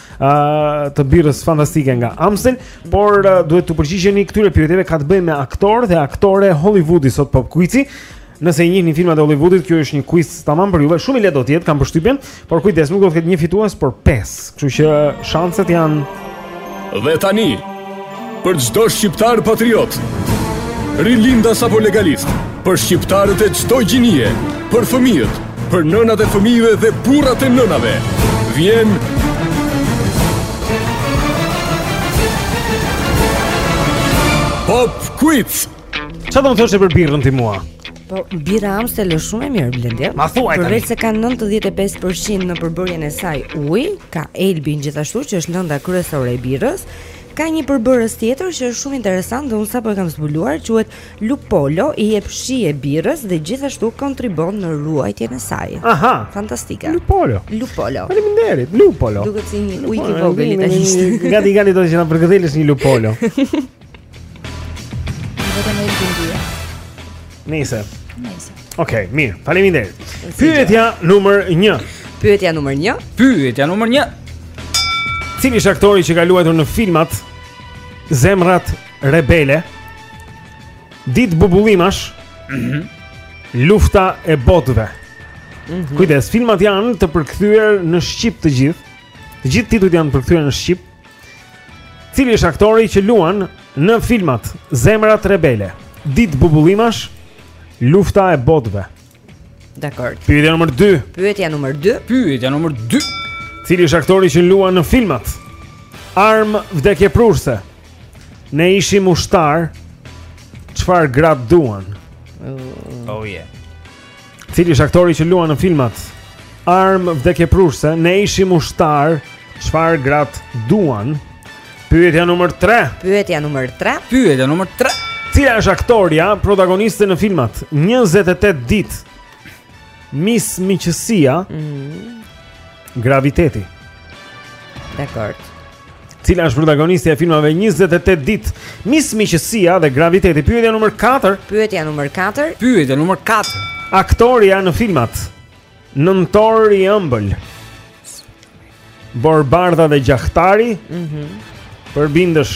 Speaker 1: uh, të birrës fantastike nga Amstel, por uh, duhet t'u përgjigjeni këtyre pyetjeve ka të bëjë me aktorë dhe aktore Hollywoodi sot Pop Quizi. Nëse i njihni filmat e Hollywoodit, ky është një quiz tamam për juve. Shumë i lehtë do të jetë, kam përshtypjen, por kujdes, nuk do të ketë një fitues, por pesë. Kështu që shanset janë
Speaker 6: Dhe tani, Për çdo shqiptar patriot, rilindas apo legalist, për shqiptarët e çdo gjinie, për fëmijët, për nënat e fëmijëve dhe burrat e nënave, vjen Pop Quiz.
Speaker 1: Çfarë do më thoshe për birrën ti mua?
Speaker 3: Po birra Amstel është shumë e mirë Blendi.
Speaker 1: Ma thuaj tani.
Speaker 3: Përveç se ka 95% në përbërjen e saj ujë, ka elbin gjithashtu që është lënda kryesore e birrës. Ka një përbërës tjetër që është shumë interesant dhe unë sapo e kam zbuluar, quhet Lupolo, i jep shije birrës dhe gjithashtu kontribon në ruajtjen e saj.
Speaker 1: Aha!
Speaker 3: Fantastike.
Speaker 1: Lupolo.
Speaker 3: Lupolo.
Speaker 1: Faleminderit, Lupolo.
Speaker 3: Duket si një ujk i vogël italisht.
Speaker 1: Gati gati të vjen ta përkëdhelësh një Lupolo.
Speaker 9: Lupolo.
Speaker 1: Nëse.
Speaker 9: Nëse.
Speaker 1: Okej, okay, mirë. Faleminderit. Pyetja numër 1.
Speaker 3: Pyetja numër 1.
Speaker 2: Pyetja numër 1.
Speaker 1: Cili është aktori që ka luajtur në filmat Zemrat Rebele? Ditë Bubullimash. Mhm. Mm Lufta e Botëve. Mm -hmm. Kujdes, filmat janë të përkthyer në shqip të gjithë. Të gjithë titujt janë të përkthyer në shqip. Cili është aktori që luan në filmat Zemrat Rebele, Ditë Bubullimash, Lufta e Botëve?
Speaker 3: Dakord.
Speaker 1: Pyetja nr. 2.
Speaker 3: Pyetja nr. 2.
Speaker 2: Pyetja nr. 2.
Speaker 1: Cili është aktori që luan në filmat Armë vdekjeprurëse? Ne ishim ushtarë. Çfarë gratë duan?
Speaker 2: Oh yeah.
Speaker 1: Cili është aktori që luan në filmat Armë vdekjeprurëse, Ne ishim ushtarë, çfarë gratë duan? Pyetja numër 3.
Speaker 3: Pyetja numër 3.
Speaker 2: Pyetja numër 3.
Speaker 1: Cila është aktorja protagoniste në filmat 28 ditë? Miss Miqësia. Mm. Graviteti.
Speaker 3: Dakord.
Speaker 1: Cila është protagonistja e filmave 28 ditë, Miss Miqësia dhe Graviteti? Pyetja numër 4.
Speaker 3: Pyetja numër 4.
Speaker 2: Pyetja numër 4.
Speaker 1: Aktorja në filmat Nëntor i ëmbël. Borëbardha dhe Gjahtari.
Speaker 3: Mhm.
Speaker 1: Mm
Speaker 10: Përbindësh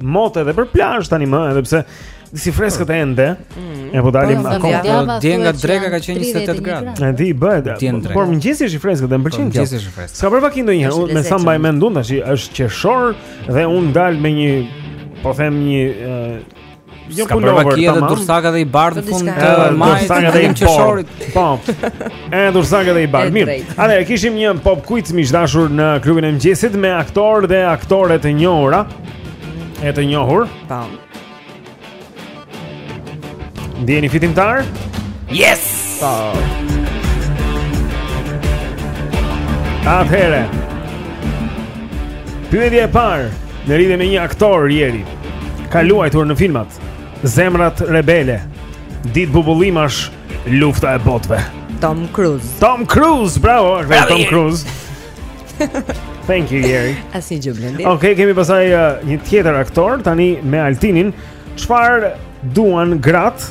Speaker 1: mot edhe për plazh tani më, edhe pse si freskët ende. Mm. Ja po dalim
Speaker 2: po,
Speaker 1: akoma.
Speaker 2: Po, dje nga dreka ka qenë 28 gradë. Ndihet.
Speaker 1: Por mëngjesi është i freskët, më pëlqen
Speaker 2: po,
Speaker 1: kjo.
Speaker 2: Mëngjesi është i freskët.
Speaker 1: S'ka bërë vaki ndonjëherë, unë me sa mbaj mend unë tash, është qershor dhe unë dal me një po them një
Speaker 2: Jo pulovër tamam Dursaka dhe i bardhë në fund të majit
Speaker 1: Dursaka dhe i
Speaker 2: bardhë
Speaker 1: Po, e Dursaka dhe i bardhë Mirë, atëherë, kishim një pop kuiz, miq të dashur, në klubin e mëngjesit Me aktor dhe aktore të njohura E të njohur
Speaker 3: Po
Speaker 1: Ndiheni fitimtarë?
Speaker 2: Yes!
Speaker 1: Po Atëhere Pyetja e parë Në lidhje me një aktor, Jerry ka luajtur në filmat Zemrat Rebele, Ditë Bubullimash, Lufta e Botëve.
Speaker 3: Tom Cruise.
Speaker 1: Tom Cruise, bravo, është
Speaker 3: bravo,
Speaker 1: Tom Cruise. Thank you, Jerry.
Speaker 3: Asnjë gjë Blendi.
Speaker 1: Okej, okay, kemi pastaj uh, një tjetër aktor, tani me Altinin. Çfarë duan gratë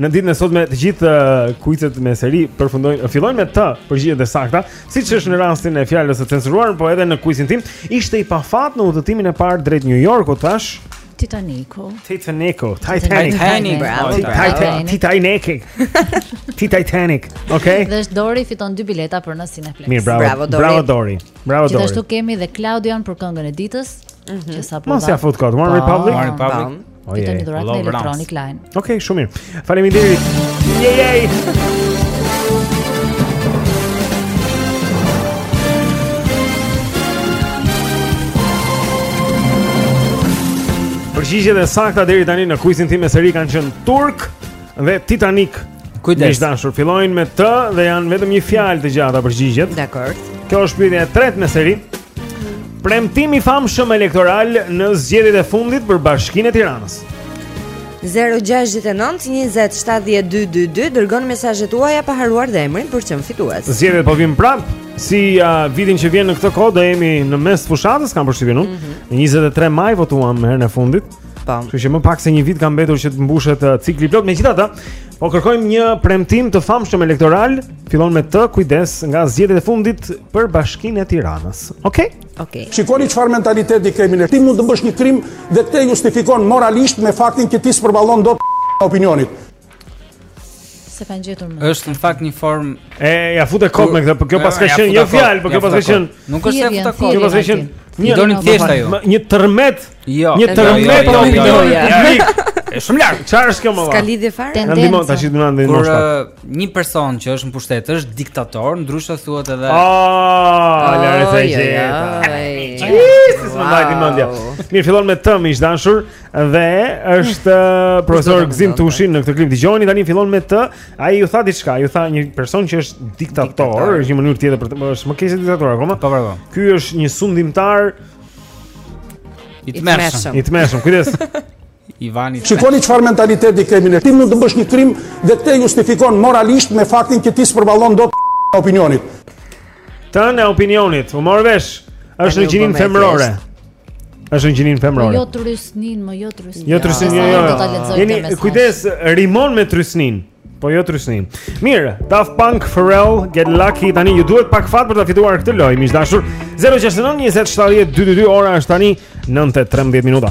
Speaker 1: Në ditën e sotme të gjithë uh, kuicet me seri përfundojnë, fillojnë me T përgjigjet e sakta, siç është në rastin e fjalës së censuruar, po edhe në kuicin tim, ishte i pafat në udhëtimin e parë drejt New Yorkut tash.
Speaker 9: Titaniku.
Speaker 1: Titaniku, Titanic.
Speaker 9: Titanic, bravo.
Speaker 1: Titanic. Titanic. Titanic. Okej.
Speaker 9: Dhe është Dori fiton dy bileta për në Cineplex.
Speaker 1: Mirë, bravo. Bravo Dori. Bravo Dori. Bravo Dori.
Speaker 9: Gjithashtu kemi dhe Claudian për këngën e ditës, që sapo.
Speaker 1: Mos ia fut kot, One Republic.
Speaker 9: One Republic.
Speaker 1: Oh,
Speaker 9: Ke
Speaker 1: te
Speaker 9: një dhuratë në Electronic Line
Speaker 1: Okej, shumë mirë Faleminderit Jeje Përgjigjet e sakta deri tani në kuizin tim me seri kanë qenë Turk dhe Titanic
Speaker 2: Kujdes
Speaker 1: miq të dashur, fillojnë me T dhe janë vetëm një fjalë të gjata përgjigjet
Speaker 3: Dakord
Speaker 1: Kjo është pyetja e tretë në seri Premtim i famshëm elektoral në zgjedhjet e fundit për Bashkinë e Tiranës.
Speaker 3: 0-6-9-20-70-222 Dërgoni mesazhet tuaja pa harruar dhe emrin për çmim fitues
Speaker 1: Zgjedhjet po vijnë prap Si uh, vitin që vjen në këtë kohë do jemi në mes fushatës Kam përshtypjen unë mm -hmm. 23 maj votuam herën e fundit
Speaker 3: Tamam.
Speaker 1: Kështu që më pak se një vit ka mbetur që të mbushet uh, cikli plot. Megjithatë, po kërkojmë një premtim të famshëm elektoral, fillon me T, kujdes nga zgjedhjet e fundit për Bashkinë e Tiranës. Okej?
Speaker 3: Okej.
Speaker 12: Shikoni çfarë mentaliteti kemi ne. Ti mund të bësh një krim dhe të të justifikojnë moralisht me faktin që ti s'përballon dot opinionit.
Speaker 9: Se kanë gjetur më.
Speaker 2: Është në fakt një formë
Speaker 1: e ja futë kot me këtë, por kjo
Speaker 2: paska
Speaker 1: qenë
Speaker 2: një
Speaker 1: fjalë, por kjo
Speaker 2: paska
Speaker 1: qenë.
Speaker 2: Nuk është se futë kot.
Speaker 1: Kjo
Speaker 9: paska
Speaker 1: qenë
Speaker 2: një doni thjesht ajo.
Speaker 1: Një tërmet.
Speaker 2: Jo.
Speaker 1: Një
Speaker 2: jo,
Speaker 1: tërmet
Speaker 2: jo, jo,
Speaker 1: e shumë lart. Çfarë është kjo më
Speaker 3: vallë?
Speaker 1: S'ka
Speaker 3: lidhje fare.
Speaker 1: Tendenca. Ndihmon tash të ndihmon më
Speaker 2: shumë. Një person që është në pushtet është diktator, ndryshe thuhet edhe.
Speaker 1: Ah, la
Speaker 3: rrethë.
Speaker 4: Jezus, më vajti mendja. Mirë fillon me T miq të dashur. Dhe është profesor Gëzim Tushi në këtë klip dëgjoni tani fillon me T, ai ju tha diçka, ju tha një person që është diktator, është një mënyrë tjetër për të, është më keq se diktator akoma.
Speaker 2: Po, po, po.
Speaker 4: Ky është një sundimtar
Speaker 2: i tmerrshëm.
Speaker 4: I tmerrshëm, kujdes.
Speaker 2: Ivani.
Speaker 12: Shikoni çfarë mentaliteti kemi ne. Ti mund të bësh një krim dhe të të justifikojnë moralisht me faktin që ti s'përballon dot opinionit.
Speaker 4: Tënë e opinionit, u mor vesh, është në gjinin femrore. Është në gjinin femrore.
Speaker 9: Jo trysnin, më jo trysnin.
Speaker 4: Jo trysnin, jo, jo.
Speaker 9: jo. Kini
Speaker 4: kujdes, rimon me trysnin. Po jo trysnin. Mirë, Daft Punk Pharrell Get Lucky tani ju duhet pak fat për ta fituar këtë lojë, miq të dashur. 069 20 70 222 ora është tani 9:13 minuta.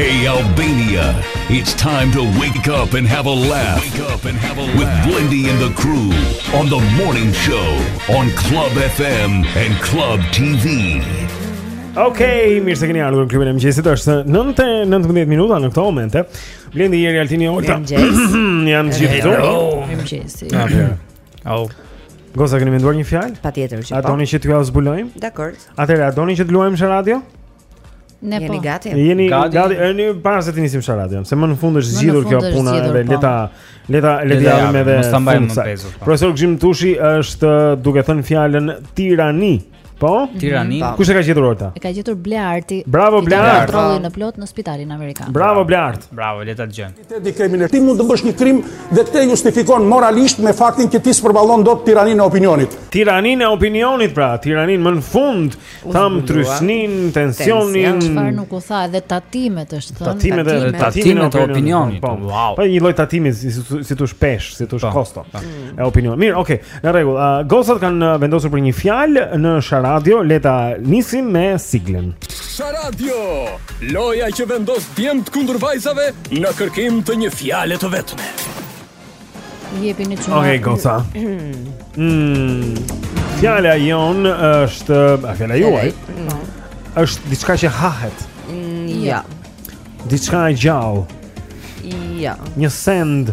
Speaker 7: Hey Albania, it's time to wake up and have a laugh. Wake up and have a laugh with Blendi and the crew on the morning show on Club FM and Club TV.
Speaker 4: Okay, mirë se keni ardhur në klubin e mëngjesit. Është 9:19 minuta në këtë moment. Blendi Jeri Altini Olta. Jam gjithë këtu. Mëngjes. Au. Goca keni menduar një fjalë?
Speaker 3: Patjetër që po.
Speaker 4: A doni që t'ju zbulojmë?
Speaker 3: Dakor.
Speaker 4: Atëherë, a doni që të luajmë në radio?
Speaker 9: Ne po.
Speaker 3: Jeni gati?
Speaker 1: Jeni
Speaker 2: gati?
Speaker 1: gati? Jeri para se të nisim në radio, se më në fund është zgjidhur kjo puna dhe
Speaker 9: po.
Speaker 1: le ta le ta
Speaker 2: le
Speaker 1: ta
Speaker 2: japim
Speaker 1: edhe.
Speaker 2: Mos ta mbajmë më pezull. Po.
Speaker 1: Profesor Gëzim Tushi është duke thënë fjalën tirani. Po?
Speaker 2: Tiraninë.
Speaker 9: Po.
Speaker 1: Kush e ka gjetur Olta?
Speaker 9: E ka gjetur Blearti.
Speaker 1: Bravo Bleart.
Speaker 9: Kontrollin e plotë në spitalin amerikan.
Speaker 1: Bravo Bleart.
Speaker 2: Bravo, le ta dëgjojmë.
Speaker 12: Ti kemi ne. Ti mund të bësh një krim dhe këtë e justifikon moralisht me faktin që ti s'përballon dot tiraninë e opinionit.
Speaker 1: Tiraninë e opinionit pra, tiraninë më në fund, thamë trysninë, tensionin.
Speaker 9: Çfarë nuk u tha edhe tatimet është thënë.
Speaker 1: Tatimet e
Speaker 2: tatimet e opinionit.
Speaker 1: Po,
Speaker 2: wow.
Speaker 1: Po një lloj tatimi si si tu shpesh, si tu
Speaker 2: shkosto.
Speaker 1: Po,
Speaker 2: po.
Speaker 1: E opinion. Mirë, okay. Në rregull, uh, gocat kanë uh, vendosur për një fjalë në Sharadio, le ta nisim me siglën.
Speaker 6: Sharadio, loja që vendos djemtë kundër vajzave në kërkim të një fjale të vetme.
Speaker 9: Jepini çuna.
Speaker 1: Okej, okay, goca. Mm. Fjala jonë është, ah fjala juaj? Po. Është diçka që hahet.
Speaker 3: Mm, jo.
Speaker 1: Diçka e gjallë.
Speaker 3: Jo.
Speaker 1: Një send.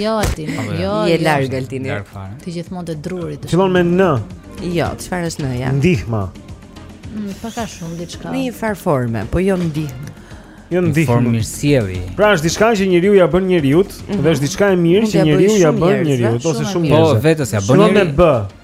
Speaker 2: Jo,
Speaker 9: Altin.
Speaker 2: Jo,
Speaker 9: jo.
Speaker 3: Je larg
Speaker 2: Altin.
Speaker 9: Ti gjithmonë të drurit.
Speaker 1: Fillon me N.
Speaker 3: Jo, çfarë është N-ja?
Speaker 1: Ndihma.
Speaker 9: Mm, pak a shumë diçka.
Speaker 3: Në një farë forme, po jo ndihmë.
Speaker 1: Jo ndihmë.
Speaker 2: Formë mirësjellje.
Speaker 1: Pra është diçka që njeriu ia bën njeriut, mm -hmm. dhe është diçka e mirë që njeriu
Speaker 3: ia
Speaker 1: bën njeriut, ose
Speaker 9: shumë mirë.
Speaker 2: Po, vetes ia bën njeriu.
Speaker 1: Fillon me B.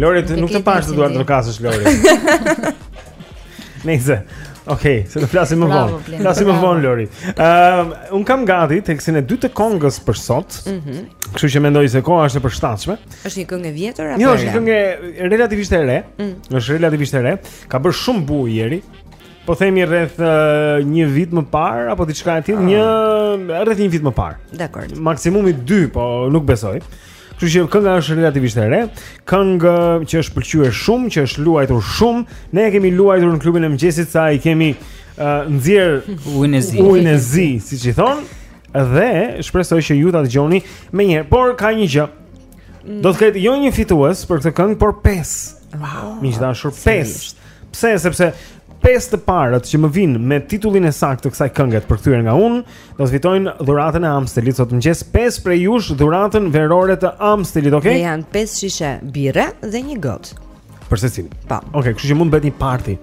Speaker 1: Lori,
Speaker 9: nuk
Speaker 1: të pashë të duartrokasësh, Lori. Nejse, okej, se do flasim më vonë. Flasim më vonë, Lori. Ehm, unë kam gati tekstin e dytë të këngës për sot.
Speaker 3: Mhm.
Speaker 1: Kështu që mendoj se koha është e përshtatshme.
Speaker 3: Është një këngë e vjetër apo?
Speaker 1: Jo, është një këngë relativisht e re.
Speaker 3: Mm.
Speaker 1: Është relativisht e re. Ka bërë shumë bujë, Jeri. Po themi rreth një vit më parë apo diçka e tillë, ah. një rreth një vit më parë.
Speaker 3: Dakor.
Speaker 1: Maksimumi 2, po nuk besoj. Kështu që kënga është relativisht e re, këngë që është pëlqyer shumë, që është luajtur shumë. Ne e kemi luajtur në klubin e mëngjesit sa i kemi uh, nxjerrë
Speaker 2: ujin e zi.
Speaker 1: Ujin e zi, siç i thonë, dhe shpresoj që ju ta dëgjoni menjëherë. Por ka një gjë. Do të ketë jo një fitues për këtë këngë, por 5. Wow. Miq të dashur, 5. Pse? Sepse pesë të parët që më vijnë me titullin e saktë të kësaj kënge të përkthyer nga unë, do të fitojnë dhuratën e Amstelit sot mëngjes. Pesë prej jush dhuratën verore të Amstelit, okay?
Speaker 3: Që janë pesë shishe birre dhe një gotë.
Speaker 1: Për secilin.
Speaker 3: Po.
Speaker 1: Okay, kështu që mund të bëhet një party.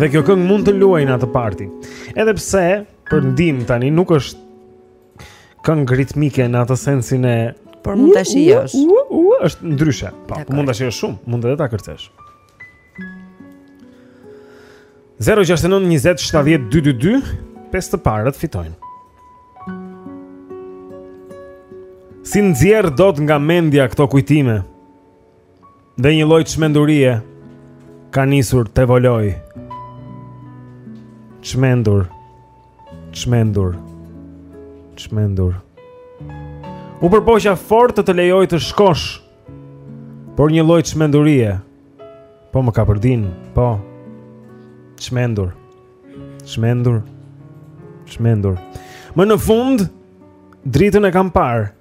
Speaker 1: Dhe kjo këngë mund të luajë në atë party. Edhe pse për ndihmë tani nuk është këngë ritmike në atë sensin e
Speaker 3: por mund ta shijosh.
Speaker 1: Është ndryshe. Po,
Speaker 3: po
Speaker 1: mund ta shijosh shumë, mund edhe ta kërcesh. 069 20 70 222 pesë të parët fitojnë. S'i nxjerr dot nga mendja këto kujtime? Dhe një lloj çmendurie ka nisur të vlojë. Çmendur. Çmendur. Çmendur. U përpoqa fort të të lejoj të shkosh. Por një lloj çmendurie po më kapërdin, po. Çmendur. Çmendur. Çmendur. Më në fund dritën e kam parë.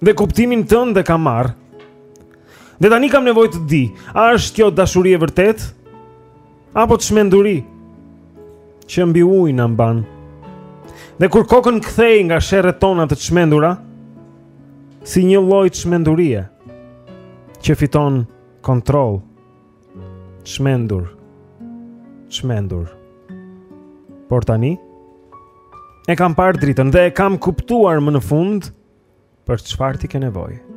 Speaker 1: Dhe kuptimin tënd e kam marrë. Dhe tani kam nevojë të di, a është kjo dashuri e vërtetë? Apo çmenduri? Që mbi ujë na mban. Dhe kur kokën kthej nga sherret tona të çmendura, si një lloj çmendurie që fiton kontroll. Çmendur. Çmendur. Por tani e kam parë dritën dhe e kam kuptuar më në fund Për çfarë ti ke nevojë?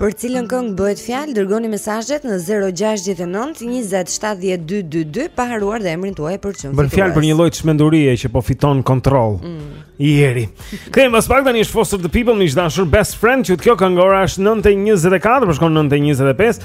Speaker 3: Për cilën këngë bëhet fjalë, dërgoni mesazhet në 069 20 70 222 pa harruar dhe emrin tuaj për çfarë.
Speaker 13: Bëhet fjalë për një lloj çmendurie që po fiton kontroll.
Speaker 3: Mm.
Speaker 13: Ieri. Kthehemi pas pak tani është Foster the People, miq të dashur, Best Friend, quhet kjo këngë ora është 9:24, po shkon 9:25.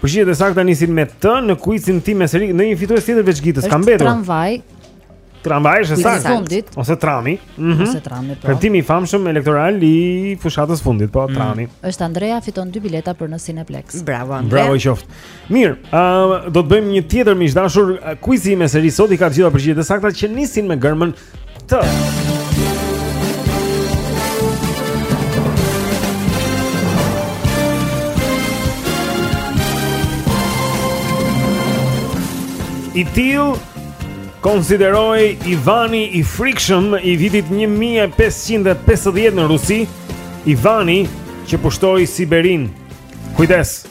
Speaker 1: Përgjigjet e sakta nisin me T në kuicin tim me seri. Një fitues tjetër veç Gitës ka mbetur.
Speaker 9: Tramvaj.
Speaker 1: Tramvaj është
Speaker 9: e
Speaker 1: saktë. Ose trami. Mm -hmm.
Speaker 9: Ose trami po.
Speaker 1: Premtimi i famshëm elektoral i fushatës së fundit, po mm. trami. Mm.
Speaker 9: Është Andrea fiton dy bileta për në Cineplex.
Speaker 3: Bravo
Speaker 1: Andrea. Bravo qoftë. Mirë, uh, do të bëjmë një tjetër miq të dashur kuici me seri sot i ka të gjitha përgjigjet e sakta që nisin me germën T. I tillë konsiderohej Ivani i frikshëm i vitit 1550 në Rusi, Ivani që pushtoi Siberinë. Kujdes.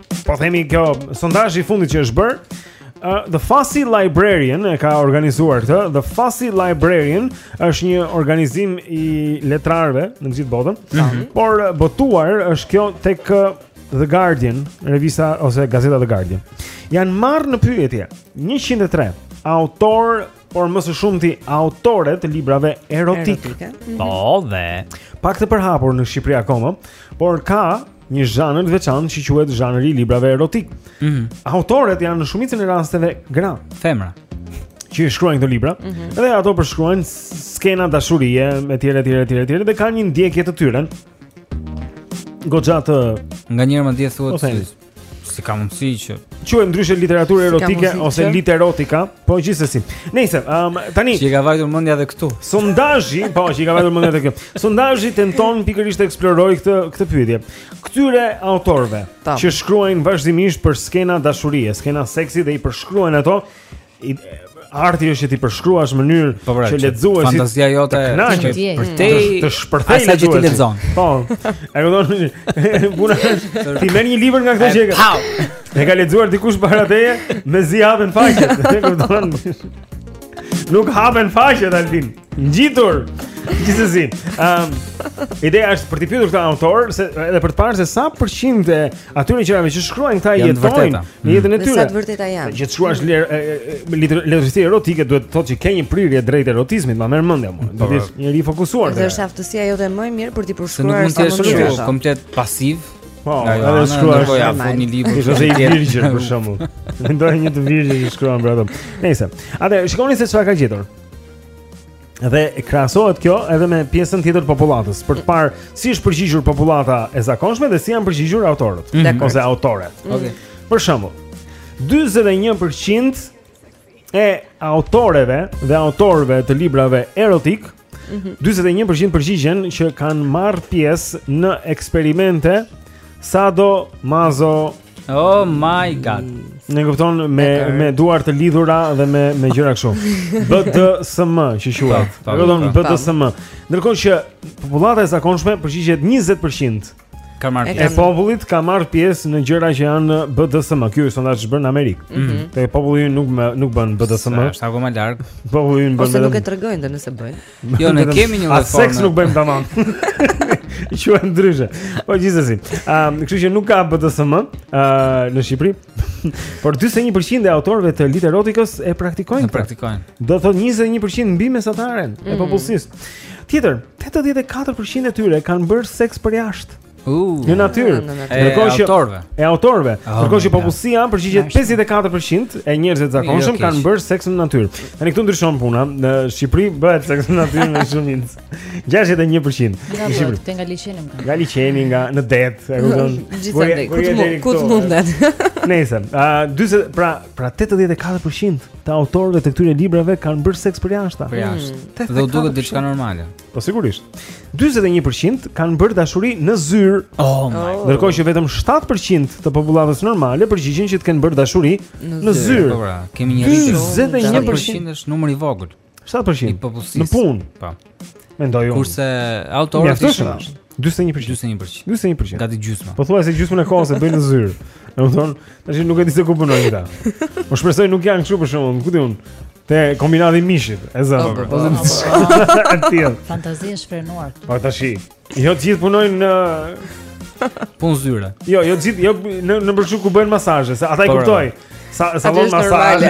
Speaker 1: Po themi kjo sondazhi i fundit që është bërë, uh, The Fussy Librarian e ka organizuar këtë. The Fussy Librarian është një organizim i letrarëve në gjithë botën,
Speaker 2: mm
Speaker 1: -hmm. por botuar është kjo tek The Guardian, revista ose gazeta The Guardian. Janë marrë në pyetje 103 autorë por më së shumti autore të librave
Speaker 3: erotikë.
Speaker 2: Po dhe
Speaker 1: pak të përhapur në Shqipëri akoma, por ka një zhanër të veçantë që quhet zhanëri i librave erotikë.
Speaker 2: Mm
Speaker 1: -hmm. Autoret janë në shumicën e rasteve gra,
Speaker 2: femra
Speaker 1: që shkruajnë këto libra,
Speaker 3: mm -hmm.
Speaker 1: dhe ato përshkruajnë skena dashurie e tjera e tjera e tjera e tjera dhe kanë një ndjekje të tyre goxha të,
Speaker 2: nga njëra më
Speaker 1: diet
Speaker 2: thuhet
Speaker 1: se
Speaker 2: si ka mundësi që
Speaker 1: quhet ndryshe literaturë erotike
Speaker 3: si
Speaker 1: ose literotika. Po gjithsesi. Nëse, ëm um, tani
Speaker 2: që ka vajtur mendja edhe këtu.
Speaker 1: Sondazhi, po që ka vajtur mendja edhe këtu. Sondazhi tenton pikërisht të eksplorojë këtë këtë pyetje. Këtyre autorëve që shkruajnë vazhdimisht për skena dashurie, skena seksi dhe i përshkruajnë ato i, arti është që t'i përshkruash në mënyrë
Speaker 2: po, pra,
Speaker 1: që lexuesi
Speaker 2: fantazia jote
Speaker 1: të
Speaker 2: për te
Speaker 1: të shpërthejë
Speaker 2: sa që ti lexon.
Speaker 1: Po. Ai do të thonë, Puna është ti merr një libër nga këto gjëra." E ka lexuar dikush para teje mezi hapen faqet. E kupton? Nuk hapen faqet Alvin. Ngjitur. Gjithsesi, ëm um, ideja është për të pyetur këta autorë se edhe për të parë se sa përqind e atyre që që shkruajnë këta jetojnë në jetën e
Speaker 3: mm.
Speaker 1: tyre.
Speaker 3: Sa të vërteta janë.
Speaker 1: Që të shkruash letërsi erotike do të thotë që ke një prirje drejt erotizmit, ma merr mendja mua. Do të jesh njeri i fokusuar.
Speaker 3: Dhe është aftësia jote më e mirë për
Speaker 2: të
Speaker 3: përshkruar sa më shumë.
Speaker 2: Komplet pasiv.
Speaker 1: Po,
Speaker 2: nga
Speaker 1: jo,
Speaker 2: anë
Speaker 1: shkruar
Speaker 2: po ja fut një libër
Speaker 1: që është i virgjër për shembull. Mendoj një të virgjër që shkruan për atë. Nëse. Atëherë shikoni se çfarë ka gjetur. Dhe krahasohet kjo edhe me pjesën tjetër të popullatës, për të parë si është përgjigjur popullata e zakonshme dhe si janë përgjigjur autorët
Speaker 3: mm -hmm.
Speaker 1: ose autoret.
Speaker 2: Okej. Okay.
Speaker 1: Për shembull, 41% e autoreve dhe autorëve të librave erotikë, mm -hmm. 41% përgjigjen që kanë marrë pjesë në eksperimente sadomazo
Speaker 2: Oh my god.
Speaker 1: E kupton me me duar të lidhura dhe me me gjëra kështu. BDSM që quhet. E kupton BDSM. Ndërkohë që popullata e zakonshme përgjigjet 20%
Speaker 2: Ka marrë
Speaker 3: pjesë.
Speaker 1: E popullit ka marrë pjesë në gjëra që janë BDSM. Ky është sondazh i bërë në Amerikë.
Speaker 3: Mm -hmm.
Speaker 1: Te populli ynë nuk bën BDSM.
Speaker 2: S'është akoma larg.
Speaker 1: Populli bën.
Speaker 3: Ose nuk e tregojnë dhe nëse bëjnë.
Speaker 2: Jo, ne kemi një lloj forme.
Speaker 1: Seks nuk bëjmë tamam. Quhet ndryshe. Po gjithsesi. Ëm, um, kështu që nuk ka BDSM uh, në Shqipëri. Por 41% e autorëve të literotikës e praktikojnë. E
Speaker 2: praktikojnë.
Speaker 1: Do të thotë 21% mbi mesataren mm. e mhm. popullsisë. Tjetër, 84% e tyre kanë bërë seks përjashta.
Speaker 17: Uh,
Speaker 1: në natyrë.
Speaker 17: E autorëve.
Speaker 1: E autorëve.
Speaker 17: Oh,
Speaker 1: Ndërkohë që popullsia përgjigjet 54% e njerëzve të zakonshëm kanë bërë seks në natyrë. Tani këtu ndryshon puna. Në Shqipëri bëhet seks në natyrë në shumicë. 61%
Speaker 9: nga
Speaker 1: Shqipëri.
Speaker 9: Te nga liqeni më.
Speaker 1: Nga liqeni nga në det, e kupton?
Speaker 3: Gjithsej, ku të
Speaker 1: mund,
Speaker 3: ku të mundet.
Speaker 1: Nëse, a 40, pra, pra 84% të autorëve të këtyre librave kanë bërë seks për jashtë.
Speaker 17: Për jashtë. Mm. Dhe u duket diçka normale.
Speaker 1: Po sigurisht. 41% kanë bërë dashuri në zyrë.
Speaker 17: Oh my. Oh.
Speaker 1: Ndërkohë që vetëm 7% të popullatës normale përgjigjen që të kenë bërë dashuri në zyrë.
Speaker 17: Po pra, kemi një
Speaker 1: 41%
Speaker 17: është numër i vogël.
Speaker 1: 7%
Speaker 17: i popullsisë.
Speaker 1: Në punë.
Speaker 17: Po.
Speaker 1: Mendoj unë.
Speaker 17: Kurse autorët
Speaker 1: janë
Speaker 17: shumë
Speaker 1: tash. 41%.
Speaker 17: 41%.
Speaker 1: 41%.
Speaker 17: Gati gjysma.
Speaker 1: Po thuaj se gjysmën e kohës e bëjnë në zyrë. Domthon, tash nuk e di se ku punojnë këta. Po shpresoj nuk janë kështu për shkakun, ku di unë. Te kombinati mishit, e zë.
Speaker 9: Po, po,
Speaker 1: po.
Speaker 9: Fantazi e shfrenuar.
Speaker 1: Po tash i. Jo të gjithë punojnë në
Speaker 17: punë zyre.
Speaker 1: Jo, jo të gjithë, jo në në ku bëjnë masazhe, se ata i kuptoj. Sa sa von masazhe.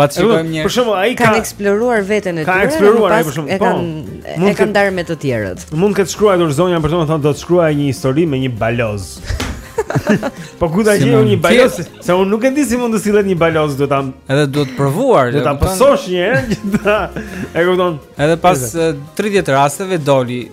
Speaker 17: Pa të shikojmë një.
Speaker 1: Për shembull, ai ka
Speaker 3: kanë eksploruar veten e tyre.
Speaker 1: Ka eksploruar ai për shembull.
Speaker 3: E kanë
Speaker 1: po,
Speaker 3: e kanë ndarë me të tjerët.
Speaker 1: Mund të ketë shkruar zonja për të thënë do të shkruaj një histori me një baloz. po ku ta gjej një baloz? Se unë nuk e di si mund të sillet një baloz do ta.
Speaker 17: Edhe duhet provuar.
Speaker 1: Do ta pësosh një herë. E kupton.
Speaker 17: Edhe pas 30 rasteve doli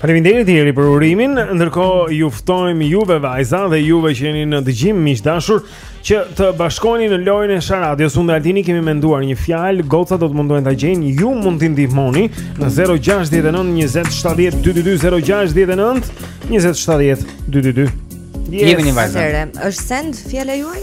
Speaker 18: Faleminderit Eri për urimin. Ndërkohë ju ftojmë juve vajza dhe juve që jeni në dëgjim miq dashur që të bashkoheni në lojën e Sharadios. Unë dhe Altini kemi menduar një fjalë, goca do të mundohen ta gjejnë. Ju mund t'i ndihmoni në 069 20 70 222 069 20 70 222.
Speaker 3: Jemi, vajza.
Speaker 1: Është send fjala juaj?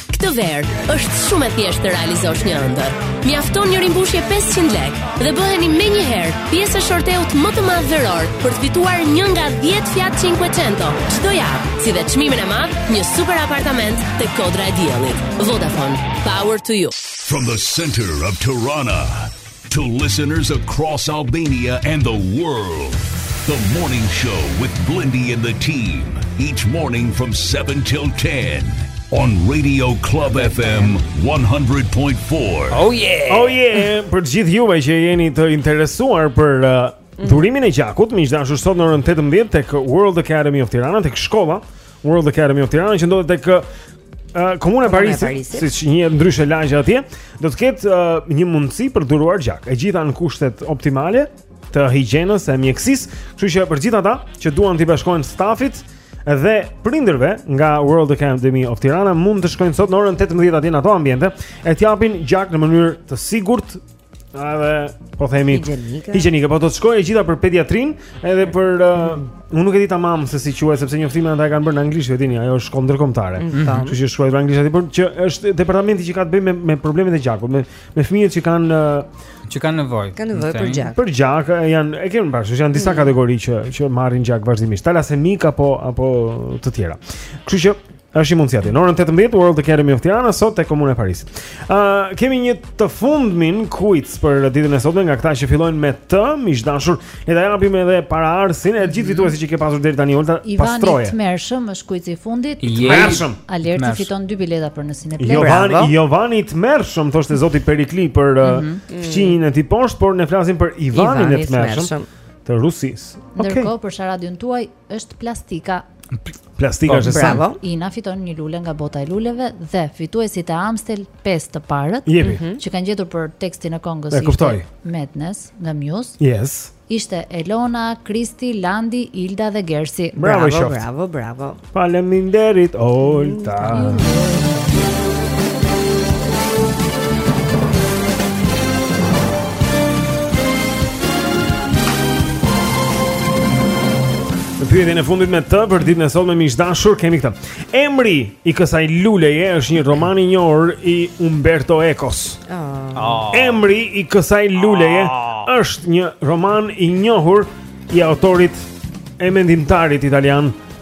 Speaker 1: Këtë
Speaker 19: verë është shumë e thjeshtë të realizosh një ëndër. Mjafton një rimbushje 500 lekë dhe bëheni menjëherë pjesë e shorteut më të madh veror për të fituar një nga 10 Fiat 500 çdo javë, si dhe çmimin e madh, një super apartament te Kodra e Diellit. Vodafone, power to you.
Speaker 7: From the center of Tirana To listeners across Albania and the world, the morning show with Blendi and the team, each morning from 7 till 10 on Radio Club FM 100.4.
Speaker 1: Oh yeah. Oh yeah, për të gjithë juve që jeni të interesuar për uh, mhm. dhurimin e gjakut, miq dashur sot në orën 18 tek World Academy of Tirana, tek shkolla World Academy of Tirana që ndodhet tek uh, Komuna e Parisit,
Speaker 3: Parisit.
Speaker 1: siç njihet ndryshe lagja atje, do të ketë uh, një mundësi për dhuruar gjak. E gjitha në kushtet optimale të higjienës e mjekësisë, kështu që për gjithë ata që duan t'i bashkohen stafit dhe prindërve nga World Academy of Tirana mund të shkojnë sot në orën 18 atje në ato ambiente e të japin gjak në mënyrë të sigurt Edhe po themi
Speaker 3: higjienike,
Speaker 1: po do të shkojë e gjitha për pediatrinë, edhe për uh, unë nuk e di tamam se si quhet sepse njoftimin ata e kanë bërë në anglisht, e dini, ajo është shkollë ndërkombëtare.
Speaker 3: Mm -hmm.
Speaker 1: Kështu që shkruajnë anglisht aty, por që është departamenti që ka të bëjë me me problemet e gjakut, me me fëmijët që kanë uh,
Speaker 2: që kanë nevojë.
Speaker 3: Kanë nevojë për gjak.
Speaker 1: Për gjak janë e kemi parë, janë disa mm -hmm. kategori që që marrin gjak vazhdimisht. Talasemik apo apo të tjera. Kështu që Është një mundësi aty. Në orën 18 World Academy of Tirana sot te Komuna e Parisit. Ë uh, kemi një të fundmin kuiz për ditën e sotme nga këta që fillojnë me T, miq dashur. Le ta japim edhe paraarsim e gjithë fituesit që ke pasur deri tani Olta pastroje.
Speaker 9: Ivani
Speaker 1: i
Speaker 9: Tmerrshëm është quiz i fundit.
Speaker 1: Tmerrshëm.
Speaker 9: Alerti fiton dy bileta për në Cineplex.
Speaker 1: Jovani Jovani i Tmerrshëm thoshte zoti Perikli për uh, mm
Speaker 9: -hmm.
Speaker 1: fqinjin e tij poshtë, por ne flasim për Ivanin e
Speaker 3: Tmerrshëm
Speaker 1: të Rusisë. Okay.
Speaker 9: Ndërkohë për sharadën tuaj Është plastika.
Speaker 1: Plastika e
Speaker 3: saktë.
Speaker 9: Po, Ina fiton një lule nga bota e luleve dhe fituesit e Amstel 5 të parët mhm. që kanë gjetur për tekstin e
Speaker 1: këngës ishte
Speaker 9: Madness nga Muse.
Speaker 1: Yes.
Speaker 9: Ishte Elona, Kristi, Landi, Ilda dhe Gersi.
Speaker 1: Bravo, bravo,
Speaker 3: bravo, bravo.
Speaker 1: Faleminderit Olta. Mm Në pyetjen e fundit me T për ditën e sotme miq dashur kemi këtë. Emri i kësaj luleje është një roman i njohur i Umberto Ecos.
Speaker 13: Oh.
Speaker 1: Emri i kësaj luleje oh. është një roman i njohur i autorit e mendimtarit italian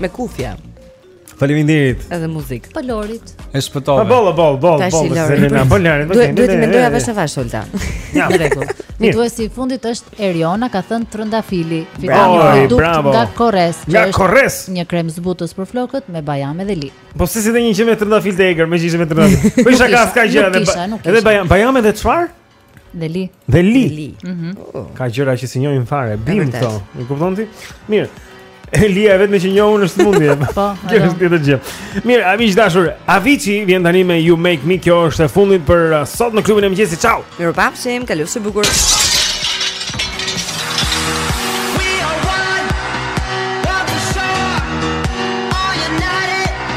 Speaker 1: Me
Speaker 13: kufje.
Speaker 1: Faleminderit.
Speaker 13: Edhe muzikë.
Speaker 9: Po Lorit.
Speaker 2: E shpëtove.
Speaker 1: Po boll, boll, boll,
Speaker 13: boll.
Speaker 1: Selena,
Speaker 13: po
Speaker 1: Lorit. Po
Speaker 13: duhet të mendoja vesh më vesh Olta.
Speaker 1: Ja,
Speaker 9: rregull.
Speaker 1: Mirë.
Speaker 9: Fituesi i fundit është Eriona ka thënë Trëndafili. Fiton një produkt nga Korres.
Speaker 1: Nga Korres.
Speaker 9: Një krem zbutës për flokët me bajame dhe li.
Speaker 1: Po si si dhe një që me Trëndafil të egër, meqë jemi te Trëndafil. Po isha ka s'ka
Speaker 9: gjë
Speaker 1: edhe.
Speaker 9: Edhe
Speaker 1: bajame, bajame dhe çfarë?
Speaker 9: Dhe li.
Speaker 1: Dhe li.
Speaker 13: Dhe li.
Speaker 9: Mm -hmm. oh.
Speaker 1: Ka gjëra që s'i njohim fare,
Speaker 13: bimë
Speaker 1: këto. E kupton ti? Mirë. Lia e vetme që njoh unë sëmundje.
Speaker 9: Po.
Speaker 1: Kjo është tjetër gjë. Mirë, miq dashur. Avicii vjen tani me You Make Me, kjo është e fundit për uh, sot në klubin e mëngjesit. Ciao.
Speaker 13: Mirupafshim, kalofshi bukur.